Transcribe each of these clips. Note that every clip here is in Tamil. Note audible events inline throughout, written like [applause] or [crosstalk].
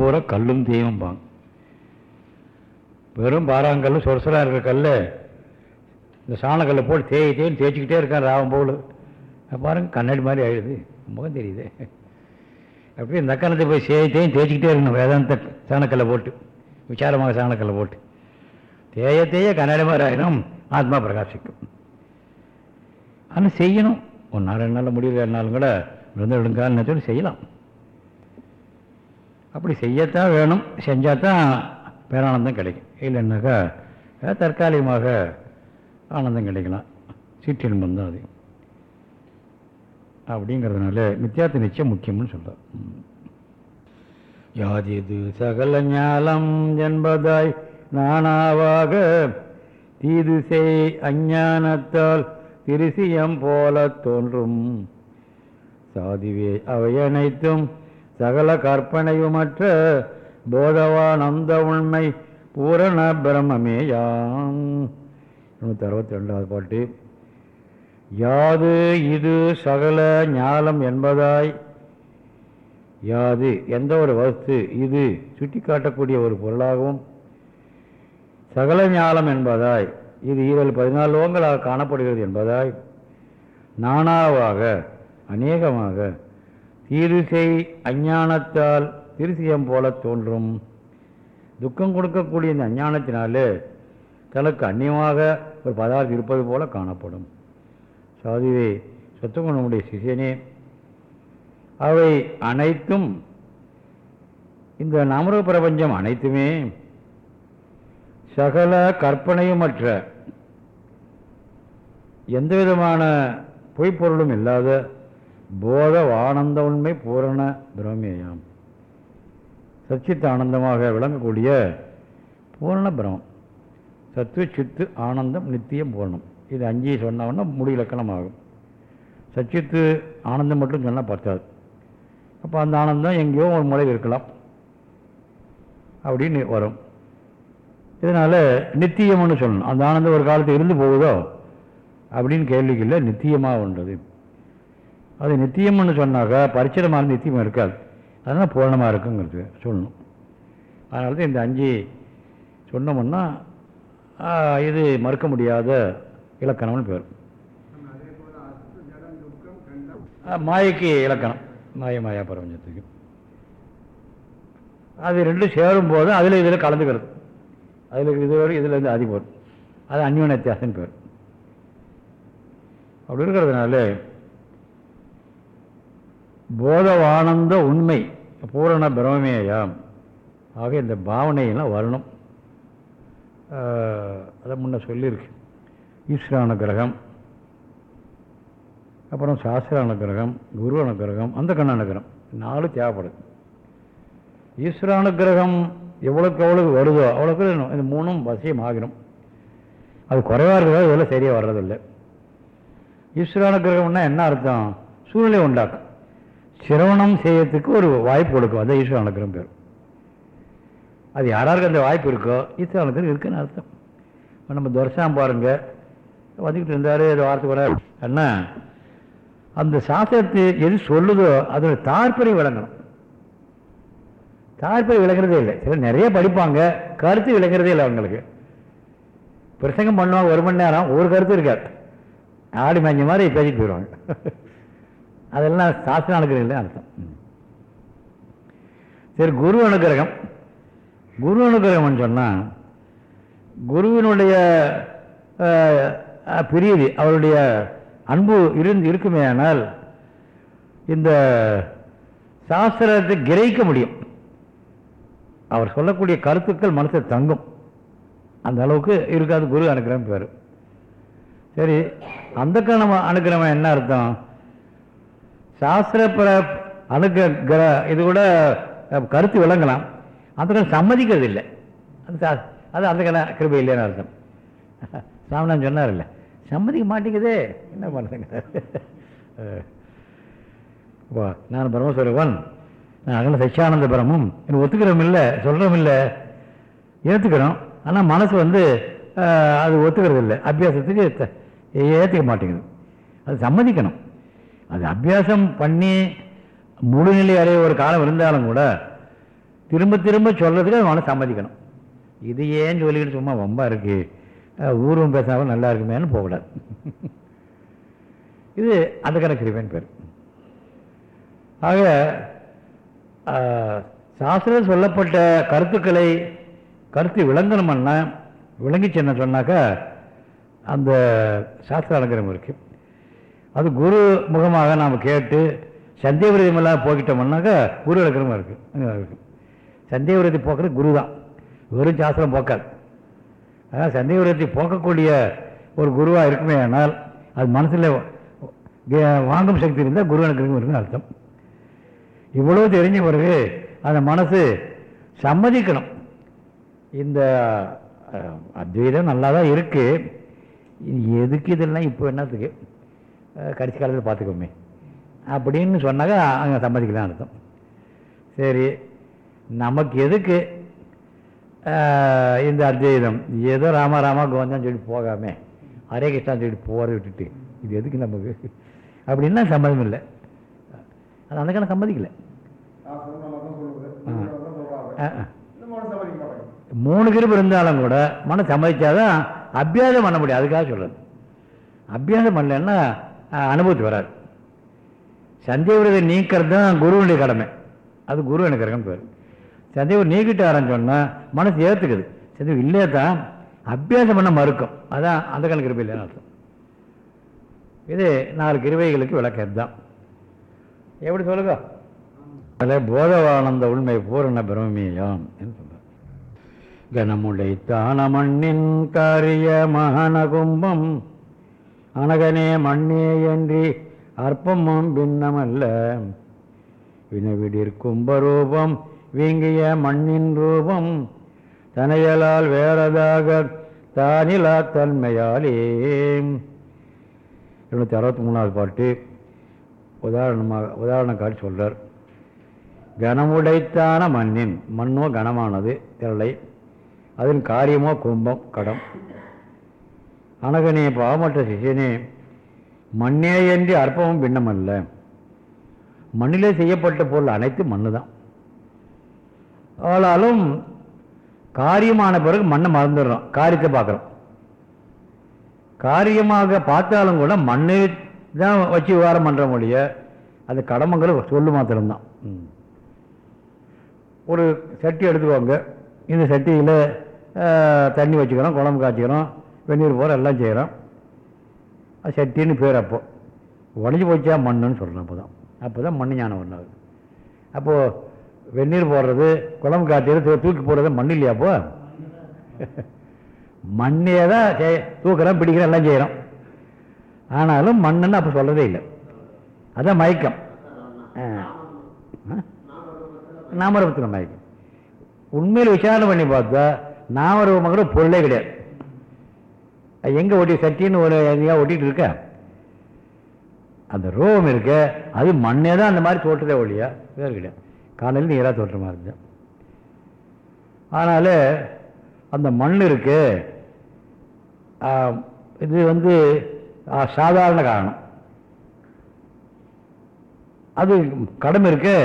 பூரா கல்லும் தீயம்பாங்க வெறும் பாறாங்கல் சொரசலாக இருக்கிற கல் இந்த சாணக்கல்லை போட்டு தேய் தேய்னு தேய்ச்சிக்கிட்டே இருக்கான் ராவம் போல். பாருங்க கண்ணாடி மாதிரி ஆயிடுது. முகம் தெரியுது. அப்படியே இந்த அக்கணத்தை போய் சேய் தேயும் தேய்ச்சிக்கிட்டே இருக்கணும் வேதாந்த சாணக்கல்லை போட்டு. விசாரமாக சாணக்கல்லை போட்டு. தேய தேய கண்ணாடி மாதிரி ஆயிடும் ஆத்மா பிரகாசிக்கும். ஆனால் செய்யணும். ஒரு நாள் ரெண்டு நாளில் முடியல ரெண்டு நாளும் கூட விழுந்து விழுங்கால் சொல்லி செய்யலாம். அப்படி செய்யத்தான் வேணும். செஞ்சால் தான் பேரானந்தம் கிடைக்கும். இல்லைன்னாக்கா தற்காலிகமாக ஆனந்தம் கிடைக்கலாம். சிற்றின்பம் தான் அது. அப்படிங்கிறதுனால மித்தியார்த்த நிச்சயம் முக்கியம்னு சொல்கிறார் யாதிது சகல ஞாலம் என்பதாய் நானாவாக தீது செய் அஞ்ஞானத்தால் திருசியம் போல தோன்றும். சாதிவே அவை அனைத்தும் சகல கற்பனையுமற்ற போதவானந்த உண்மை பூரண பிரம்மமேயாம். நூற்றி அறுபத்தி ரெண்டாவது பாட்டு. யாது இது சகல ஞாலம் என்பதாய் யாது எந்த ஒரு வஸ்து இது சுட்டி காட்டக்கூடிய ஒரு பொருளாகவும் சகல ஞாலம் என்பதாய் இது ஈரல் பதினாலு லோகங்களாக காணப்படுகிறது என்பதாய் நானாவாக அநேகமாக ஈரிசை அஞ்ஞானத்தால் திருசியம் போல தோன்றும். துக்கம் கொடுக்கக்கூடிய இந்த அஞ்ஞானத்தினாலே தனக்கு அந்நியமாக ஒரு பதார்த்தம் இருப்பது போல காணப்படும். சாதுவே சொத்துக்குணமுடைய சிஷியனே அவை அனைத்தும் இந்த நாமரூப பிரபஞ்சம் அனைத்துமே சகல கற்பனையுமற்ற எந்த விதமான பொய்ப்பொருளும் இல்லாத போத ஆனந்த உண்மை பூரண பிரம்மேயம். சச்சித்த ஆனந்தமாக விளங்கக்கூடிய பூரண பிரமம் சத்து சித்து ஆனந்தம் நித்தியம் பூரணம். இது அஞ்சு சொன்னோன்னா முடி இலக்கணம் ஆகும் சச்சித்து ஆனந்தம் மட்டும் சொன்னால் பத்தாது. அப்போ அந்த ஆனந்தம் எங்கேயோ ஒரு முறை இருக்கலாம். அப்படின்னு வரும். இதனால் நித்தியம்னு சொல்லணும். அந்த ஆனந்தம் ஒரு காலத்தில் இருந்து போகுதோ அப்படின்னு கேள்விக்கு இல்லை நித்தியமாக ஒன்றது. அது நித்தியம்னு சொன்னாக்கா பரிச்சிடமான நித்தியம் இருக்காது. அதனால் பூரணமாக இருக்குங்கிறது சொல்லணும். அதனால தான் இந்த அஞ்சு சொன்னோம்னா இது மறுக்க முடியாத இலக்கணம்னு பேர். மாயக்கு மாயைக்கு இலக்கணம். மாய மாயா பிரபஞ்சத்துக்கு அது ரெண்டும் சேரும் போதும் அதில் இதில் கலந்துக்கிறது. அதில் இது இதில் இருந்து அதிபர் அது அந்யோன வித்தியாசம் பேர். அப்படி இருக்கிறதுனால போதவானந்த உண்மை பூரண பிரமமேயாம் ஆக இந்த பாவனையெல்லாம் வரணும். அதை முன்ன சொல்லியிருக்கு. ஈஸ்வரான கிரகம் அப்புறம் சாஸ்திர அனுகிரகம் குரு அனுகிரகம் அந்த கண்ண அனுகிரகம் நாலு தேவைப்படுது. ஈஸ்வர அனுகிரகம் எவ்வளோக்கு எவ்வளவு வருதோ அவ்வளோக்கு இந்த மூணும் வசியம் ஆகிடும் அது குறைவாக இருக்கிறதா இதெல்லாம் சரியாக வர்றதில்லை. ஈஸ்வர அனுகிரகம்னா என்ன அர்த்தம்? சூழ்நிலை உண்டாக்கும். சிரவணம் செய்யறதுக்கு ஒரு வாய்ப்பு கொடுக்கும். அதான் ஈஸ்வர அனுகிரகம் பேர். அது யாராருக்கு அந்த வாய்ப்பு இருக்கோ ஈஸ்வர அனுகிரகம் இருக்குன்னு அர்த்தம். இப்போ நம்ம துரசாம் பாருங்க. வந்துக்கிட்டு இருந்தார் ஒரு வாரத்துக்கு கூட அண்ணா அந்த சாஸ்திரத்தை எது சொல்லுதோ அதோட தாற்பரை விளங்கணும். தாற்பரை விளங்குறதே இல்லை. சில நிறைய படிப்பாங்க. கருத்து விளங்குறதே இல்லை அவங்களுக்கு. பிரசங்கம் பண்ணுவாங்க ஒரு மணி நேரம் ஒரு கருத்து இருக்காது. ஆடி மேஞ்ச மாதிரி பேசிட்டு போயிடுவாங்க அதெல்லாம் சாஸ்திர அனுகிரகம் இல்லை அர்த்தம். சரி குரு அனுகிரகம். குரு அனுகிரகம்னு சொன்னால் குருவினுடைய பிரீதி அவருடைய அன்பு இருந்து இருக்குமே ஆனால் இந்த சாஸ்திரத்தை கிரகிக்க முடியும். அவர் சொல்லக்கூடிய கருத்துக்கள் மனசை தங்கும். அந்த அளவுக்கு இருக்காது குரு அனுகிரகம் பேர். சரி அந்த கணம் அனுகிரகம் என்ன அர்த்தம்? சாஸ்திர பிர இது கூட கருத்து விளங்கலாம். அந்த கிழமை சம்மதிக்கிறது இல்லை அது சா- அது அந்த கிழமை கிருபை இல்லைன்னு அர்த்தம். சாமிநாதன் சொன்னார் இல்லை சம்மதிக்க மாட்டேங்குதே. என்ன பண்ணுறேங்க வா நான் பிரம்மஸ்வரவன் நான் அகல சச்சியானந்த பிரமம் எனக்கு ஒத்துக்கிறோம் இல்லை சொல்கிறோம் இல்லை ஏற்றுக்கிறோம் ஆனால் மனசு வந்து அது ஒத்துக்கிறது இல்லை அபியாசத்துக்கு த- ஏற்றுக்க மாட்டேங்குது. அது சம்மதிக்கணும். அது அபியாசம் பண்ணி முழுநிலை அடைய ஒரு காலம் இருந்தாலும் கூட திரும்ப திரும்ப சொல்கிறதுக்கு அவனை சம்மதிக்கணும். இது ஏன் சொல்லிக்கிட்டு சும்மா வம்பா இருக்குது ஊர்வம் பேசாமல் நல்லா இருக்குமேன்னு போகக்கூடாது. [laughs] இது அதுக்கான கிருபைன்னு பேர். ஆக சாஸ்திரம் சொல்லப்பட்ட கருத்துக்களை கருத்து விளங்கணும்னா விளங்கிச்சு என்ன சொன்னாக்கா அந்த சாஸ்திர அலங்கரம் இருக்குது அது குரு முகமாக நாம் கேட்டு சந்தேக விரதமெல்லாம் போக்கிட்டோம்னாக்கா குரு அலங்கரமாக இருக்குது இருக்கு. சந்தேக போக்குறது குரு தான். வெறும் சாஸ்திரம் போக்காது. அதான் சந்தேக போக்கக்கூடிய ஒரு குருவாக இருக்குமே ஆனால் அது மனசில் வாங்கும் சக்தி இருந்தால் குரு அனுக்கிரகம் இருக்குன்னு அர்த்தம். இவ்வளோ தெரிஞ்ச பிறகு அந்த மனசு சம்மதிக்கணும். இந்த அத்வைதம் நல்லா தான் இருக்குது எதுக்கு இதெல்லாம் இப்போ என்னத்துக்கு? கடைசி காலத்தில் பார்த்துக்கோமே. அப்படின்னு சொன்னாக்கா அங்கே சம்மதிக்கலாம் அர்த்தம். சரி நமக்கு எதுக்கு இந்த அத்வைதம் ஏதோ ராமா ராமா கோவந்தான் சொல்லிட்டு போகாமே. ஹரே கிருஷ்ணான்னு சொல்லிட்டு போகிற விட்டுட்டு இது எதுக்கு நமக்கு? அப்படின்னா சம்மதம் இல்லை. அது அந்த கணக்கு சம்மதிக்கலை. ஆ. மூணு கிருப்பு இருந்தாலும் கூட மன சம்மதிச்சாதான் அபியாசம் பண்ண முடியும். அதுக்காக சொல்கிறது அபியாசம் பண்ணலன்னா அனுபவத்து வராது சந்தேகத்தை நீக்கிறது தான் குருவனுடைய கடமை. அது குரு எனக்கு இருக்கணும் பேர் சந்தேகம் நீக்கிட்டாரன்னு சொன்னால் மனசு ஏற்றுக்குது சந்தேகம் இல்லையே தான் அபியாசம் பண்ண மறுக்கும். அதான் அந்த கணக்கு கிருபை இல்லைன்னு அர்த்தம். இது நாலு கிருவைகளுக்கு விளக்கம் தான் எப்படி சொல்லுங்க? அதில் போதவானந்த உண்மை பூரண பிரமேயம் என்று சொல்றார் கனமுடை தான மண்ணின் காரிய மகன கும்பம் அனகனே மண்ணே என்றி அற்பமும் பின்னமல்ல வினவிடிற் கும்பரூபம் வீங்கிய மண்ணின் ரூபம் தனையலால் வேறதாக தானிலா தன்மையாலே. இருநூத்தி அறுபத்தி மூணாவது பாட்டு உதாரணமாக உதாரணம் காட்டி சொல்றார். கனமுடைத்தான மண்ணின் மண்ணோ கனமானது திரளை அதன் காரியமோ கும்பம் கடம். அனகனே பாவமற்ற சிஷியனே மண்ணேயன்றி அற்பமும் பின்னமல்ல. மண்ணிலே செய்யப்பட்ட பொருள் அனைத்து மண்ணு தான் ஆனாலும் காரியமான பிறகு மண்ணை மறந்துடுறோம் காரியத்தை பார்க்குறோம். காரியமாக பார்த்தாலும் கூட மண்ணு தான் வச்சு விவகாரம் பண்ணுற மொழிய அது கடமைங்கிற சொல்லு மாத்திரம்தான். ஒரு சட்டி எடுத்துக்கோங்க. இந்த சட்டியில் தண்ணி வச்சுக்கிறோம் குழம்பு காய்ச்சிக்கிறோம். வெந்நீர் போகிற எல்லாம் செய்கிறோம் அது சட்டின்னு பேர் அப்போ. உடஞ்சி போச்சா மண்ணுன்னு சொல்கிறோம் அப்போ தான் அப்போ தான் மண் ஞானம் ஒன்றாகுது அப்போது வெந்நீர் போடுறது குழம்பு காய்ச்சறது தூக்கி போடுறது மண் இல்லையா அப்போ? மண்ணே தான் செய்- தூக்கிறோம் பிடிக்கிறோம் எல்லாம் செய்கிறோம் ஆனாலும் மண்ணுன்னு அப்போ சொல்கிறதே இல்லை. அதுதான் மயக்கம். ஆ. ஆ? நாமரூபத்தில் மயக்கம். உண்மையில் விசாரணை பண்ணி பார்த்தா நாமரூபங்கிற பொருளே கிடையாது. எங்கே ஒட்டி சட்டின்னு ஒரு எங்கேயா ஒட்டிகிட்டு இருக்க? அந்த ரோம் இருக்க. அது மண்ணே தான் அந்த மாதிரி தோற்றதே ஒழியா வேறு கிடையாது காலையில் நீராக தோற்ற மாதிரி இருந்துச்சு அதனால் அந்த மண் இருக்கு. இது வந்து சாதாரண காரணம். அது கடமை இருக்கு.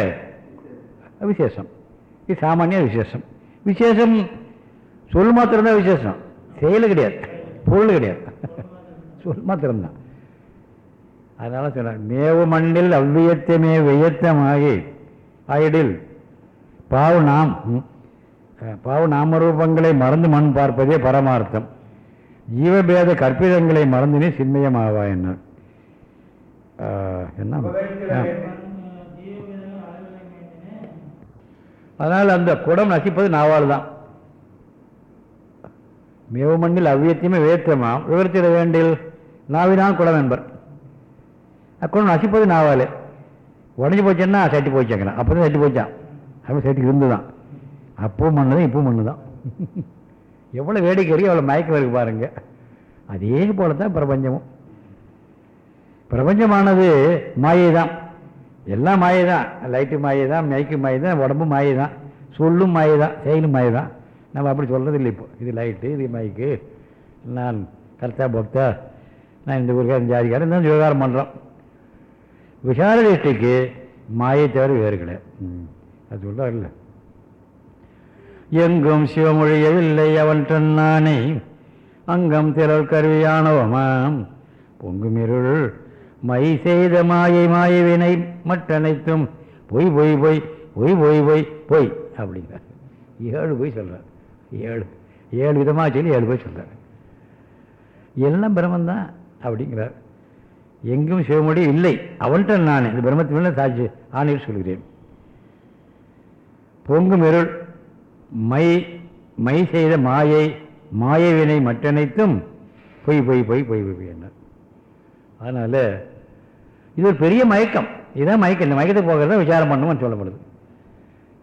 விசேஷம். இது சாமானிய விசேஷம். விசேஷம் சொல் மாத்திரம்தான் விசேஷம். செயல் கிடையாது. பொருள் கிடையாது. சொல் மாத்திரம்தான் அதனால சொன்னார் மேவு மண்ணில் அவ்வியத்தமே வெய்யத்தமாகி ஆயிடில் பாவு நாம் பாவு நாமரூபங்களை மறந்து மண் பார்ப்பதே பரமார்த்தம். ஜீவபேத கற்பிதங்களை மறந்து நீ சின்மயமாவா என்ன? என்ன. அதனால் அந்த குடம் நசிப்பது நாவால் தான். மேவமண்ணில் அவ்வியத்தையுமே வேற்றமாம் விவரித்திட வேண்டில் நாவினால் குளம் என்பர். அக்குடம் நசிப்பது நாவாலே. உடஞ்சி போச்சுன்னா சட்டி போச்சாங்கிறான். அப்போ தான் சட்டி போச்சான். அப்போ சட்டி இருந்து தான் அப்போ மண்ணு தான் இப்போ மண்ணு தான் [laughs] எவ்வளோ வேடிக்கை இருக்கு எவ்வளோ மயக்கம் இருக்கு பாருங்க. அதே போல தான் பிரபஞ்சமும். பிரபஞ்சமானது மாயை தான் எல்லாம் மாயை தான் லைட்டு மாயை தான் மைக்கு மாயை தான் உடம்பு மாயை தான் சொல்லும் மாயை தான் செயலும் மாயை தான் நம்ம அப்படி சொல்கிறது இல்லை இப்போ இது லைட்டு இது மைக்கு நான் கர்த்தா பக்தா நான் இந்த ஊருக்காரன் ஜாதிக்காரன் தான் விவகாரம் பண்ணுறோம் விசார திருஷ்டிக்கு மாயை தவிர வேறு கிடையாது ம். அது சொல்கிறார் இல்லை எங்கும் சிவமொழியவில்லை அவன் நானே அங்கம் திரள் கருவியானவமாம் பொங்குமிருள் மை செய்த மாயை மாயவினை மற்றனைத்தும் பொய் பொய் பொய் பொய் பொய் பொய் பொய் அப்படிங்கிறார் ஏழு பொய் சொல்கிறார் ஏழு. ஏழு விதமாக சொல்லி ஏழு பேர் சொல்கிறார் எல்லாம் பிரம்மந்தான் அப்படிங்கிறார். எங்கும் சிவமொழி இல்லை. அவள்கிட்ட நான் இந்த பிரம்மத்தின் மேலே சாட்சி ஆணையில் சொல்கிறேன். பொங்கும் இருள் மை மை செய்த மாயை மாயவினை மற்றனைத்தும் பொய் பொய் பொய் பொய் பொய் என்ன அதனால் இது ஒரு பெரிய மயக்கம். இதான் மயக்கம். இந்த மயக்கத்தை போகிறத விசாரம் பண்ணணும்னு சொல்லப்படுது.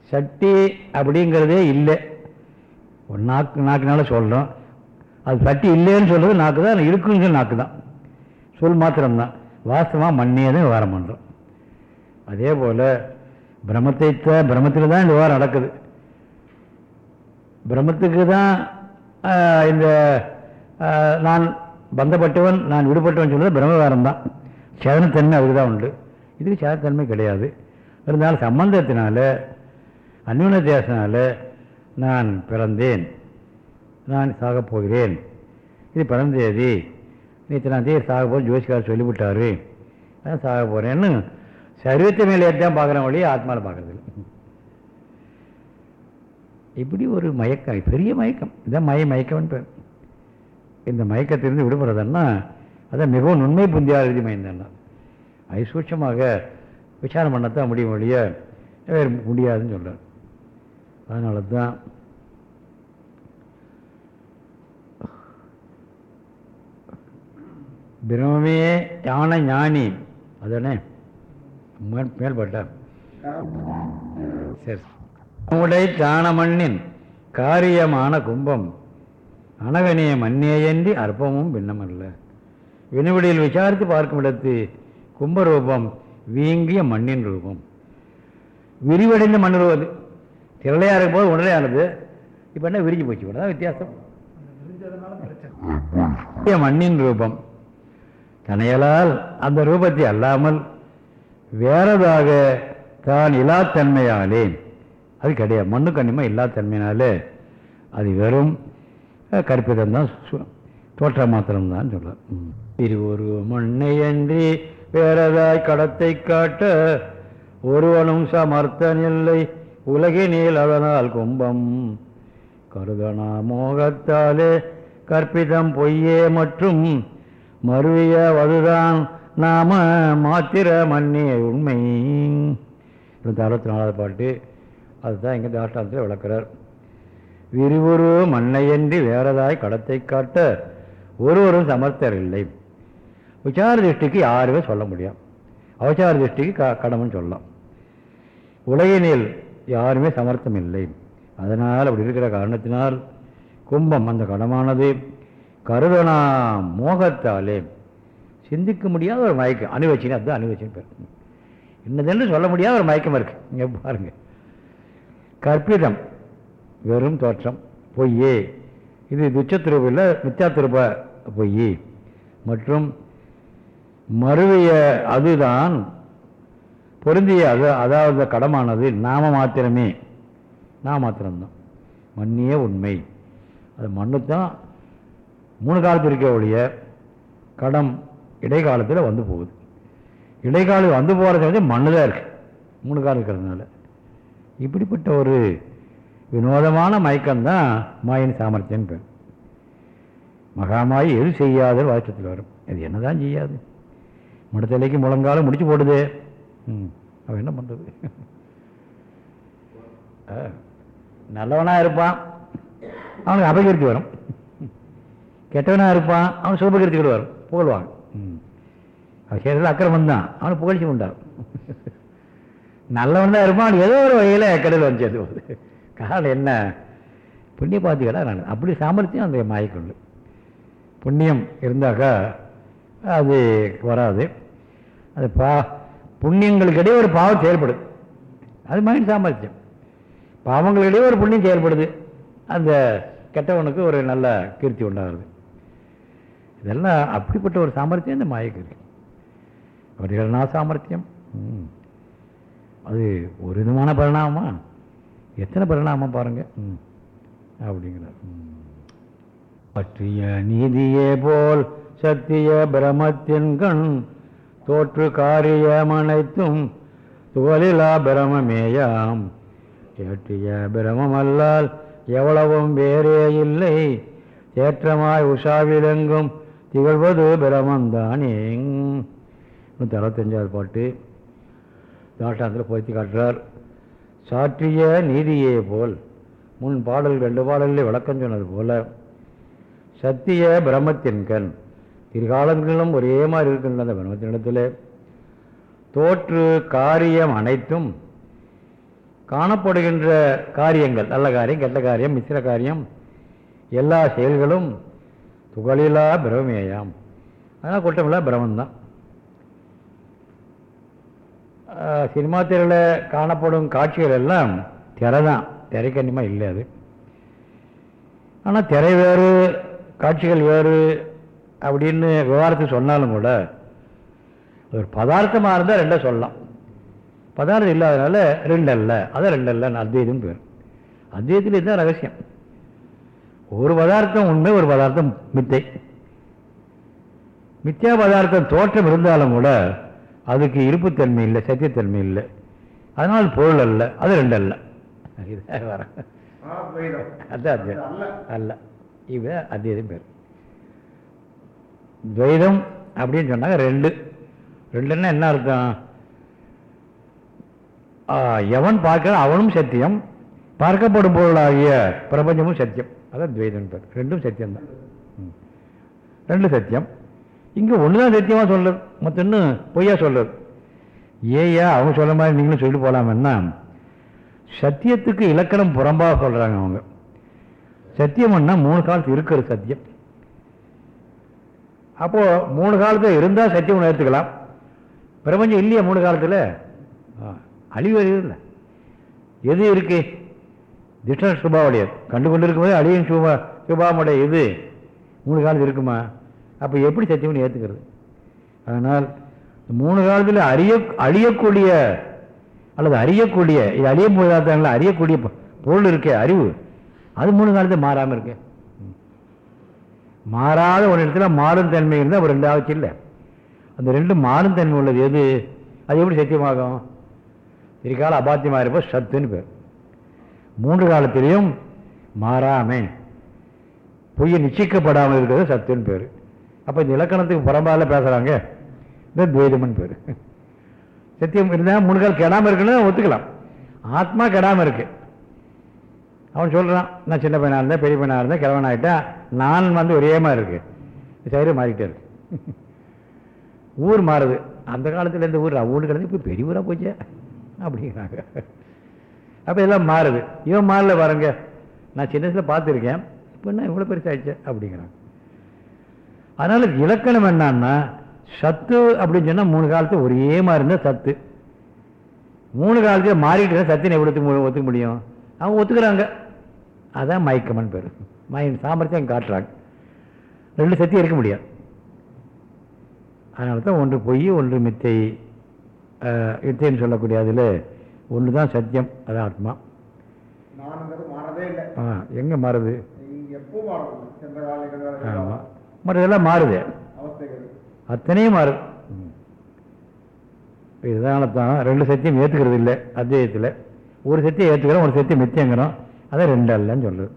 சட்டி அப்படிங்கிறதே இல்லை. ஒரு நாக்கு நாக்குனால சொல்கிறோம் அது சட்டி இல்லைன்னு சொல்கிறது நாக்கு தான் இருக்குன்னு சொல்லி நாக்கு தான் சொல் மாத்திரம்தான். வாஸ்தவமாக மண்ணியே தான் விவகாரம் பண்ணுறோம் அதே போல் பிரம்மத்தை தான் பிரம்மத்தில் தான் இந்த விவகாரம் நடக்குது. பிரம்மத்துக்கு தான் இந்த நான் பந்தப்பட்டவன் நான் விடுபட்டவன் சொல்கிறது பிரம்ம விவகாரம் தான் சேதனத்தன்மை அதுக்கு தான் உண்டு. இதுக்கு சேதத்தன்மை கிடையாது. இருந்தாலும் சம்பந்தத்தினால அந்யுன தேசனால நான் பிறந்தேன். நான் சாகப் போகிறேன். இது பிறந்த தேதி. நேற்று நான் தேதி சாக போகிறேன் ஜோசிக்காரர் சொல்லிவிட்டார். நான் சாக போகிறேன்னு சரீரத்தை மேலே ஏற்றான் பார்க்குறேன் வழியே ஆத்மாவில் பார்க்குறது இப்படி ஒரு மயக்கம் பெரிய மயக்கம். இதான் மய மயக்கம்னு பேர். இந்த மயக்கத்திலிருந்து விடுபடுறதுன்னா அதான் மிகவும் நுண்மை புந்தியாரதி மயந்தான் அது சூட்சமாக விசாரம் பண்ணத்தான் முடியும் வழிய வேறு முடியாதுன்னு சொல்கிறார் அதனால தான் பிரம்மே ஞான ஞானி. அதானே? மேல் மேல்பட்டா? சரி. உடை தானமண்ணின் காரியமான கும்பம். அனகனிய மண்ணேயன்றி அற்பமும் பின்னமல்ல. வினுவடியில் விசாரித்து பார்க்கும் இடத்து கும்பரூபம் வீங்கிய மண்ணின் ரூபம். விரிவடைந்த மண் ரூபம் திரளையாக இருக்கும் போது உடலையானது இப்போ என்ன விரிஞ்சு போச்சு? இவ்வளோதான் வித்தியாசம். மண்ணின் ரூபம். தனையலால் அந்த ரூபத்தை அல்லாமல் வேறதாக தான் இல்லாத்தன்மையாலே அது கிடையாது. மண்ணு கண்ணிமா இல்லாத்தன்மையினாலே அது வெறும் அஹ், கற்பிதம்தான் தோற்றம் மாத்திரம்தான் சொல்ல இது ஒரு மண்ணையன்றி வேறதாய் கடத்தை காட்ட ஒருவனும் சமர்த்தனில்லை உலகினில் அதனால் கும்பம். கருதனா மோகத்தாலே கற்பிதம் பொய்யே மற்றும் மருவிய வதுதான் நாம மாத்திர மன்னிய உண்மை. இருபத்தி அறுபத்தி நாலாவது பாட்டு. அதுதான் இங்கே தாஷ்டாந்தத்தில் விளக்குறார். விரிவுரு மண்ணையன்றி வேறதாய் கடத்தை காட்ட ஒருவரும் சமர்த்தர் இல்லை. விசார திருஷ்டிக்கு யாருமே சொல்ல முடியும் அவசார திருஷ்டிக்கு க கடமைன்னு சொல்லலாம். உலகினில் யாருமே சமர்த்தம் இல்லை அதனால் அப்படி இருக்கிற காரணத்தினால் கும்பம் அந்த கடமானது கருதனா மோகத்தாலே சிந்திக்க முடியாத ஒரு மயக்கம். அனுபவிச்சின்னு அதுதான் அனுபவிச்சின்னு பேர். இன்னதென்று சொல்ல முடியாத ஒரு மயக்கம் இருக்கு. இங்கே பாருங்க. கற்பிதம் வெறும் தோற்றம் பொய்யே. இது துச்சத்திருப்பு இல்லை மித்யாத்திருப்ப பொய் மற்றும் மறுவிய அதுதான் பொருந்திய அது அதாவது கடமானது நாம மாத்திரமே. நான் மாத்திரம்தான். மண்ணியே உண்மை. அது மண்ணு தான் மூணு காலத்தில் இருக்க ஒழிய கடம் இடைக்காலத்தில் வந்து போகுது. இடைக்காலம் வந்து போகிறது வந்து மண்ணு தான் இருக்குது மூணு காலம் இருக்கிறதுனால. இப்படிப்பட்ட ஒரு வினோதமான மயக்கம்தான் மாயின் சாமர்த்தியம் பெண் மகாமாயி எது செய்யாத வாய்ச்சத்தில் வரும். அது என்னதான் செய்யாது? முடத்தலைக்கு முழங்காலம் முடிச்சு போடுது. அவன் என்ன பண்ணுறது நல்லவனாக இருப்பான். அவனுக்கு அபகீர்த்தி வரும். கெட்டவனாக இருப்பான் அவன் சுபகீர்த்தி கூட வரும். புகழ்வாங்க ம். அவன் செய்யறதுல அக்கிரமம் தான். அவனுக்கு புகழ்ச்சி உண்டாகும். [laughs] நல்லவன் தான் இருப்பான். அவனுக்கு ஏதோ ஒரு வகையில் கடல் வந்து சேர்ந்து போகுது காரணம் என்ன? புண்ணிய பாத்திகளா? நான் அப்படி சாமர்த்தியம் அந்த மாயக்குண்டு புண்ணியம் இருந்தாக்கா அது வராது. அது பா புண்ணியங்களுக்கிடையே ஒரு பாவம் செயல்படுது. அது மைண்ட் சாமர்த்தியம். பாவங்களுக்கிடையே ஒரு புண்ணியம் செயல்படுது. அந்த கெட்டவனுக்கு ஒரு நல்ல கீர்த்தி உண்டாகுது. இதெல்லாம் அப்படிப்பட்ட ஒரு சாமர்த்தியம் இந்த மாயக்கு இருக்கு. நான் சாமர்த்தியம்? ம். அது ஒரு விதமான பரிணாமமா? எத்தனை பரிணாமம் பாருங்கள் அப்படிங்கிறார். ம். பற்றிய நீதியே போல் சத்திய பிரமத்தின் கண் தோற்று காரியமனைத்தும் துகளிலா பிரமமேயாம். ஏற்றிய பிரமமல்லால் எவ்வளவும் வேறே இல்லை. ஏற்றமாய் உஷாவிலெங்கும் திகழ்வது பிரமந்தானே நூற்றி அறுபத்தஞ்சாவது பாட்டு. தாட்டாந்தில் போய்த்து காட்டுறார். சாற்றிய நீதியே போல் முன் பாடல் ரெண்டு பாடலில் விளக்கம் சொன்னது போல சத்திய பிரம்மத்தின் கண் இருகாலங்களிலும் ஒரே மாதிரி இருக்கின்ற அந்த பிரம்மத்தினிடத்தில். தோற்று காரியம் அனைத்தும் காணப்படுகின்ற காரியங்கள் நல்ல காரியம் கெட்ட காரியம் மித்திர காரியம் எல்லா செயல்களும் துகளிலா பிரமேயாம் அதனால் குற்றமில்லா பிரமந்தான் சினிமா திரையில் காணப்படும் காட்சிகள் எல்லாம் திரை தான் திரைக்கண்ணியமாக இல்லை அது. ஆனால் திரை வேறு காட்சிகள் வேறு அப்படின்னு விவகாரத்தை சொன்னாலும் கூட ஒரு பதார்த்தமாக இருந்தால் ரெண்டை சொல்லலாம். பதார்த்தம் இல்லாதனால ரெண்டு அல்ல அது ரெண்டு அல்ல அத்வைதம் பேர். அத்வைதத்தில் இதுதான் ரகசியம். ஒரு பதார்த்தம் உண்மை ஒரு பதார்த்தம் மித்தை. மித்யா பதார்த்தம் தோற்றம் இருந்தாலும் கூட அதுக்கு இருப்புத்தன்மை இல்லை சத்தியத்தன்மை இல்லை. அதனால் பொருள் அல்ல அது ரெண்டு அல்ல இது வர. அதான். அல்ல. இவ அத்வைதம் பேர். துவைதம் அப்படின்னு சொன்னாங்க ரெண்டு. ரெண்டுன்னா என்ன அர்த்தம்? எவன் பார்க்கிறான் அவனும் சத்தியம். பார்க்கப்படும் பொருளாகிய பிரபஞ்சமும் சத்தியம். அதான் துவைதம் பேர். ரெண்டும் சத்தியம்தான். தான் ரெண்டு சத்தியம். இங்கே ஒன்று தான் சத்தியமாக சொல்லுது மற்ற இன்னும் பொய்யா சொல்லுது ஏயா அவங்க சொல்ல மாதிரி நீங்களும் சொல்லிட்டு போகலாமன்னா சத்தியத்துக்கு இலக்கணம் புறம்பாக சொல்கிறாங்க அவங்க. சத்தியம்னா மூணு காலத்து இருக்கிற சத்தியம். அப்போது மூணு காலத்தில் இருந்தால் சத்தியம் ஏற்றுக்கலாம் பிரபஞ்சம் இல்லையா மூணு காலத்தில்? அழிவு இல்லை. எது இருக்கு? திஷ்ட சுபாவுடைய கண்டு கொண்டு இருக்கும்போது அழியும் சுபா சுபாவுடைய இது மூணு காலத்தில் இருக்குமா? அப்போ எப்படி சத்தியம்னு ஏற்றுக்கிறது அதனால் மூணு காலத்தில் அறிய அழியக்கூடிய அல்லது அறியக்கூடிய இது அழிய போதாத்தங்கள அறியக்கூடிய பொருள் இருக்கே அறிவு. அது மூணு காலத்தில் மாறாமல் இருக்கு. மாறாத ஒரு இடத்துல மாறும் தன்மை இருந்தால் ரெண்டு ரெண்டாவது இல்லை. அந்த ரெண்டு மாறும் தன்மை உள்ளது எது? அது எப்படி சத்தியமாகும்? இருக்கால அபாத்தியமாக இருப்போம் சத்துன்னு பேர். மூன்று காலத்திலையும் மாறாமே. பொய்யை நிச்சயிக்கப்படாமல் இருக்கிறது சத்துன்னு பேர். அப்போ இந்த இலக்கணத்துக்கு புறம்பால பேசுகிறாங்க இந்த துவைதம்னு பேர். சத்தியம் இருந்தால் மூணு கால் கெடாமல் இருக்குன்னு ஒத்துக்கலாம். ஆத்மா கெடாமல் இருக்குது அவன் சொல்கிறான் நான் சின்ன பையனாக இருந்தேன் பெரிய பையனாக இருந்தேன் கிழவன் ஆகிட்டேன் நான் வந்து ஒரே மாதிரி இருக்கு. சைடு மாறிக்கிட்டே இருக்கு. ஊர் மாறுது. அந்த காலத்தில் இருந்த ஊர் ஊர் கிடந்து இப்போ பெரிய ஊராக போச்சே? அப்படிங்கிறாங்க. அப்போ இதெல்லாம் மாறுது. இவன் மாறல பாருங்க. நான் சின்ன வயசில் பார்த்துருக்கேன். இப்போ என்ன இவ்வளோ பெருசாகிடுச்சு அப்படிங்கிறாங்க. அதனால் இலக்கணம் என்னன்னா சத்து அப்படின்னு சொன்னால் மூணு காலத்து ஒரே மாதிரி இருந்தால் சத்து. மூணு காலத்தில் மாறிட்டு இருந்தா சத்தினை எவ்வளோத்துக்கு ஒத்துக்க முடியும்? அவங்க ஒத்துக்கிறாங்க. அதான் மயக்கமன் பேர். மயன் சாமர்த்தியம் காட்டுறாங்க. ரெண்டு சத்தியம் இருக்க முடியாது. அதனால தான் ஒன்று பொய் ஒன்று மித்தை. மித்தைன்னு சொல்லக்கூடிய அதில் ஒன்று தான் சத்தியம் அதான் ஆத்மா. மாறதே ஆ எங்கே மாறுது? ஆமாம் மற்றதெல்லாம் மாறுது. அவஸ்தைகள். அத்தனையும் மாறுது. ம். இதனால தான் ரெண்டு சத்தியம் ஏற்றுக்கிறது இல்லை அத்தியாயத்தில். ஒரு சத்தியம் ஏற்றுக்கிறோம் ஒரு சத்தியம் மித்தியங்கிறோம். அதான் ரெண்டு அல்லன்னு சொல்லுது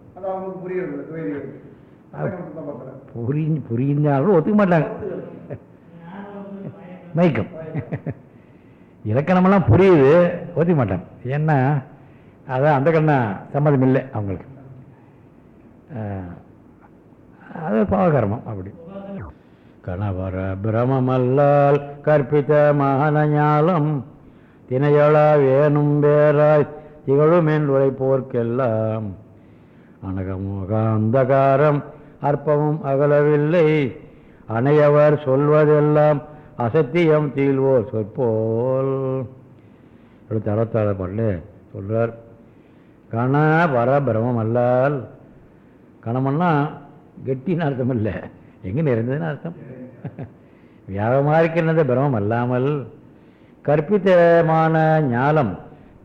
புரிஞ்சு புரிஞ்சாலும் ஒத்துக்க மாட்டாங்க. மயக்கம். இலக்கணமெல்லாம் புரியுது ஒத்துக்க மாட்டாங்க. ஏன்னா அதான் அந்த கண்ணா சம்மதம் இல்லை அவங்களுக்கு. அது பாவகர்மம் அப்படி. கணவர பிரமமல்லால் கற்பித்த மகனஞாலம் தினையளா வேணும் வேறாய் திகழுமென் உரைப்போர்க்கெல்லாம் அனகமோக அந்தகாரம் அற்பமும் அகலவில்லை. அணையவர் சொல்வதெல்லாம் அசத்தியம் தீழ்வோர் சொற்போல். அடுத்த பண்ணு பாடல சொல்றார் கண பரபிரமம் அல்லால் கணமன்னா கெட்டின்னு அர்த்தம் இல்லை. எங்கே நிறைந்ததுன்னு அர்த்தம். வியாபமாக இருக்கின்றது பிரமம் அல்லாமல். கற்பித்தமான ஞானம்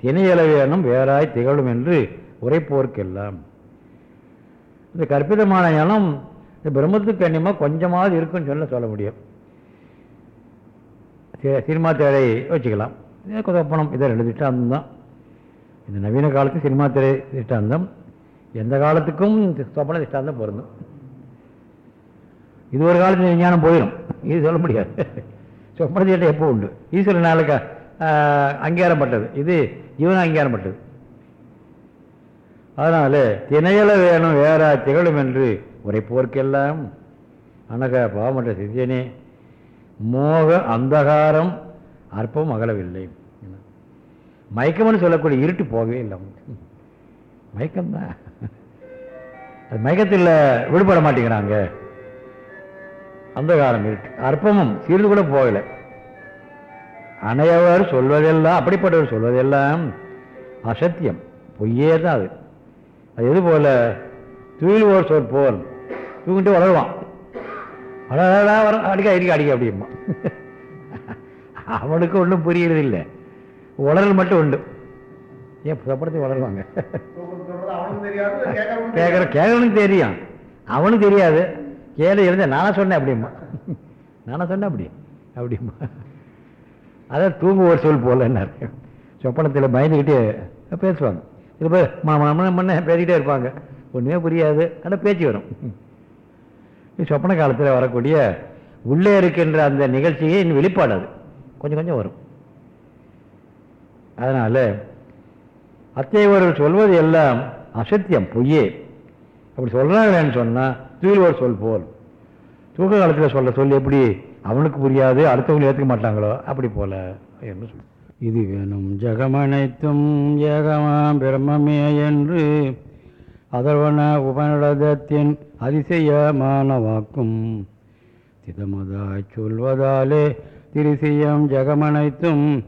திணையளவேனும் வேறாய் திகழும் என்று உரைப்போர்க்கெல்லாம். இந்த கற்பிதமான ஞானம் இந்த பிரம்மத்துக்கு கண்ணியமாக கொஞ்சமாவது இருக்குன்னு சொல்ல சொல்ல முடியும். சினிமா திரை வச்சுக்கலாம். கொதப்பணம் இதை ரெண்டு திட்டாந்தம். தான் இந்த நவீன காலத்து சினிமா திரை திட்டாந்தம். எந்த காலத்துக்கும் சொப்பன திட்டாந்தம் பொருந்தும். இது ஒரு காலத்தில் விஞ்ஞானம் போயிடும் இது சொல்ல முடியாது. [laughs] சொப்பன திட்டம் எப்போ உண்டு? ஈஸ்வரன் நாளுக்கு அங்கீகாரப்பட்டது. இது ஜீவன அங்கீகாரப்பட்டது. அதனால திணையல வேணும் வேற திகழும் என்று உரைப்போர்க்கெல்லாம் அனக பாவமற்ற சித்தியனே மோக அந்தகாரம் அற்பம் அகலவில்லை. மயக்கம்னு சொல்லக்கூடிய இருட்டு போகவே இல்லை மயக்கம்தான். அது மயக்கத்தில் விடுபட மாட்டேங்கிறாங்க. அந்தகாரம் இருட்டு. அற்பமும் சிறிது கூட போகலை. அனையவர் சொல்வதெல்லாம் அப்படிப்பட்டவர் சொல்வதெல்லாம் அசத்தியம். பொய்யே தான் அது அது எது போல? துயில்வோர் சொற்போல் தூங்கிட்டு வளருவான். வளரடா வர அடிக்க அடிக்க அடிக்க அப்படிமா அவனுக்கு ஒன்றும் புரியறது இல்லை உளறல் மட்டும் உண்டு. ஏன் புதப்படுத்தி வளருவாங்க? கேட்குற கேட்கறவனுக்கு தெரியும். அவனுக்கு தெரியாது. கேள்வி இருந்தேன் நானும் சொன்னேன் அப்படிமா நானும் சொன்னேன் அப்படி. அப்படிமா அதான் தூங்கு ஒரு சொல் போல என்ன சொப்பனத்தில் பயந்துக்கிட்டே பேசுவாங்க. இது போய் மண்ண பேசிக்கிட்டே இருப்பாங்க. ஒன்றுமே புரியாது. ஆனால் பேச்சு வரும். சொப்பன காலத்தில் வரக்கூடிய உள்ளே இருக்கின்ற அந்த நிகழ்ச்சியை இன்னும் வெளிப்பாடு அது. கொஞ்சம் கொஞ்சம் வரும். அதனால் அத்தையவர்கள் சொல்வது எல்லாம் அசத்தியம் பொய்யே. அப்படி சொல்கிறாங்களேன்னு சொன்னால் துயில்வோர் சொல் போல். தூக்க காலத்தில் சொல்கிற சொல் எப்படி? அவனுக்கு புரியாது அடுத்தவங்க ஏற்றுக்க மாட்டாங்களோ? அப்படி போல என்று சொல். இது வேணும். ஜெகமனைத்தும் ஏகமாம் பிரம்மமே என்று அதர்வன உபநிடதத்தின் அதிசயமான வாக்கும் திதமதாய் சொல்வதாலே திருசியம் ஜெகமனைத்தும்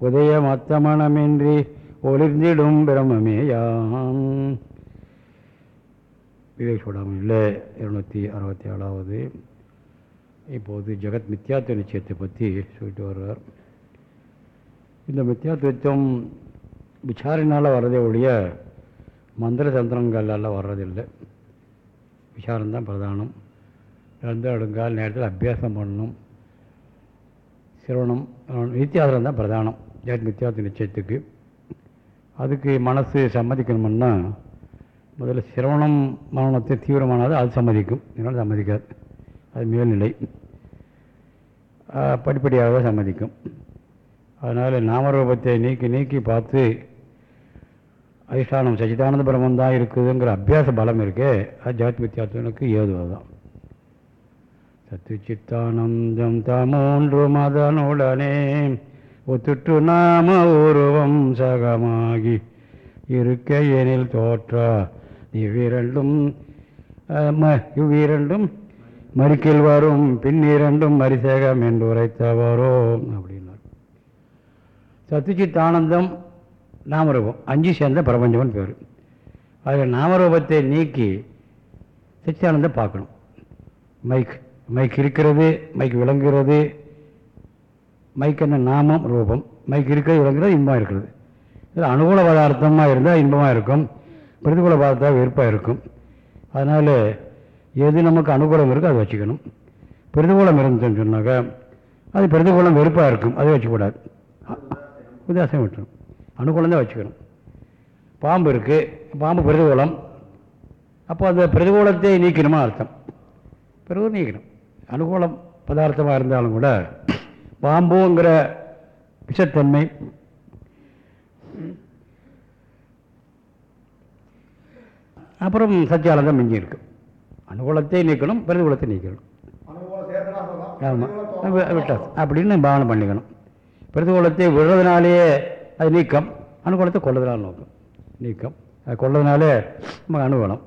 உதயமத்தமனமின்றி ஒளிர்ந்திடும் பிரம்மமேயாம். விவேக் சூடாமணியில் இருநூற்றி அறுபத்தி ஏழாவது இப்போது ஜெகத் மித்யாத்துவ நிச்சயத்தை பற்றி சொல்லிட்டு வர்றார். இந்த மித்யாத்துவம் விசாரினால் வர்றதே ஒழிய மந்திர தந்திரங்களால் வர்றதில்லை. விசாரம்தான் பிரதானம். ரெண்டு அடுங்கால் நேரத்தில் அபியாசம் பண்ணணும். சிரவணம் நித்தியாசனம் தான் பிரதானம். ஜெகத் மித்யாத்துவ நிச்சயத்துக்கு அதுக்கு மனசு சம்மதிக்கணும்னா முதல்ல சிரவணம் மரணத்தை தீவிரமானது அது சம்மதிக்கும். இதனால் சம்மதிக்காது. அது மேல்நிலை. படிப்படியாக தான் சம்மதிக்கும். அதனால் நாமரூபத்தை நீக்கி நீக்கி பார்த்து அதிஷ்டானம் சச்சிதானந்த பிரம்மன் தான் இருக்குதுங்கிற அபியாச பலம் இருக்கே அது ஜாதி வித்தியாசனுக்கு ஏதுவாக தான் சத்துச்சித்தானந்தம் தமூன்று மதனுடனே ஒத்துற்று நாம உருவம் சகமாகி இருக்க எனில் தோற்றா. இவ்விரண்டும் இவ்விரண்டும் மறுக்கில் வரும் பின்னிரண்டும் மரிசேகம் என்று உரைத்தவரோ அப்படின்னார். சத்துச்சித் ஆனந்தம் நாமரூபம் அஞ்சு சேர்ந்த பிரபஞ்சம்னு பேர். அதில் நாமரூபத்தை நீக்கி சச்சிதானந்தம் பார்க்கணும். மைக் மைக் இருக்கிறது மைக் விளங்குகிறது. மைக் என்ன நாமம் ரூபம். மைக் இருக்கிறது விளங்குறது இன்பமாக இருக்கிறது. இதில் அனுகூல பதார்த்தமாக இருந்தால் இன்பமாக இருக்கும். பிரதிகூல பதார்த்தமாக வெறுப்பாக இருக்கும். அதனால் எது நமக்கு அனுகூலம் இருக்கோ அதை வச்சுக்கணும். பிரதிகூலம் இருந்துச்சுன்னு சொன்னாக்கா அது பிரதிகூலம் வெறுப்பாக இருக்கும். அதை வச்சுக்கூடாது. உதாசம் விட்டுரும். அனுகூலம் தான் வச்சுக்கணும். பாம்பு இருக்குது பாம்பு பிரதிகூலம் அப்போ அந்த பிரதிகூலத்தை நீக்கணுமா அர்த்தம்? பிறகு நீக்கணும். அனுகூலம் பதார்த்தமாக இருந்தாலும் கூட பாம்புங்கிற விஷத்தன்மை அப்புறம் சத்தியானந்தம் மிஞ்சி இருக்கும் அனுகூலத்தை நீக்கணும் பிரதிகூலத்தை நீக்கணும். ஆமாம் விட்டாஸ் அப்படின்னு பாவனை பண்ணிக்கணும். பிரதிகூலத்தை விடுறதுனாலேயே அது நீக்கம். அனுகூலத்தை கொள்றதுனால நோக்கம். நீக்கம். அது கொள்றதுனாலே நமக்கு அனுகூலம்.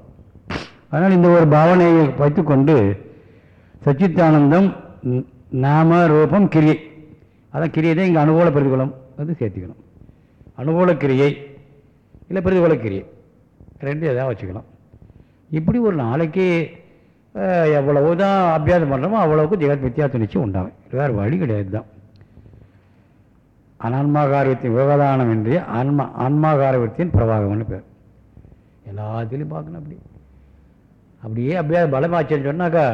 அதனால் இந்த ஒரு பாவனையை வைத்துக்கொண்டு சச்சித்தானந்தம் நாம ரூபம் கிரியை. அதான் கிரியை தான் இங்கே அனுகூல பிரதிகூலம் வந்து சேர்த்துக்கணும். அனுகூல கிரியை இல்லை பிரதிகூல கிரியை. ரெண்டு எதாவது வச்சுக்கலாம். இப்படி ஒரு நாளைக்கு எவ்வளவு தான் அபியாசம் பண்ணுறோமோ அவ்வளவுக்கு ஜெகத் வித்தியாசம் நிச்சயம் உண்டாகும். வேறு வழி கிடையாது தான். அனான்மாகாரியத்தின் விவகாதானம் என்று ஆன்மா ஆன்மாகாரவத்தின் பிரவாகம்னு பேர். எல்லாத்திலையும் பார்க்கணும் அப்படி. அப்படியே அப்படியே பலமாச்சேன்னு சொன்னாக்கா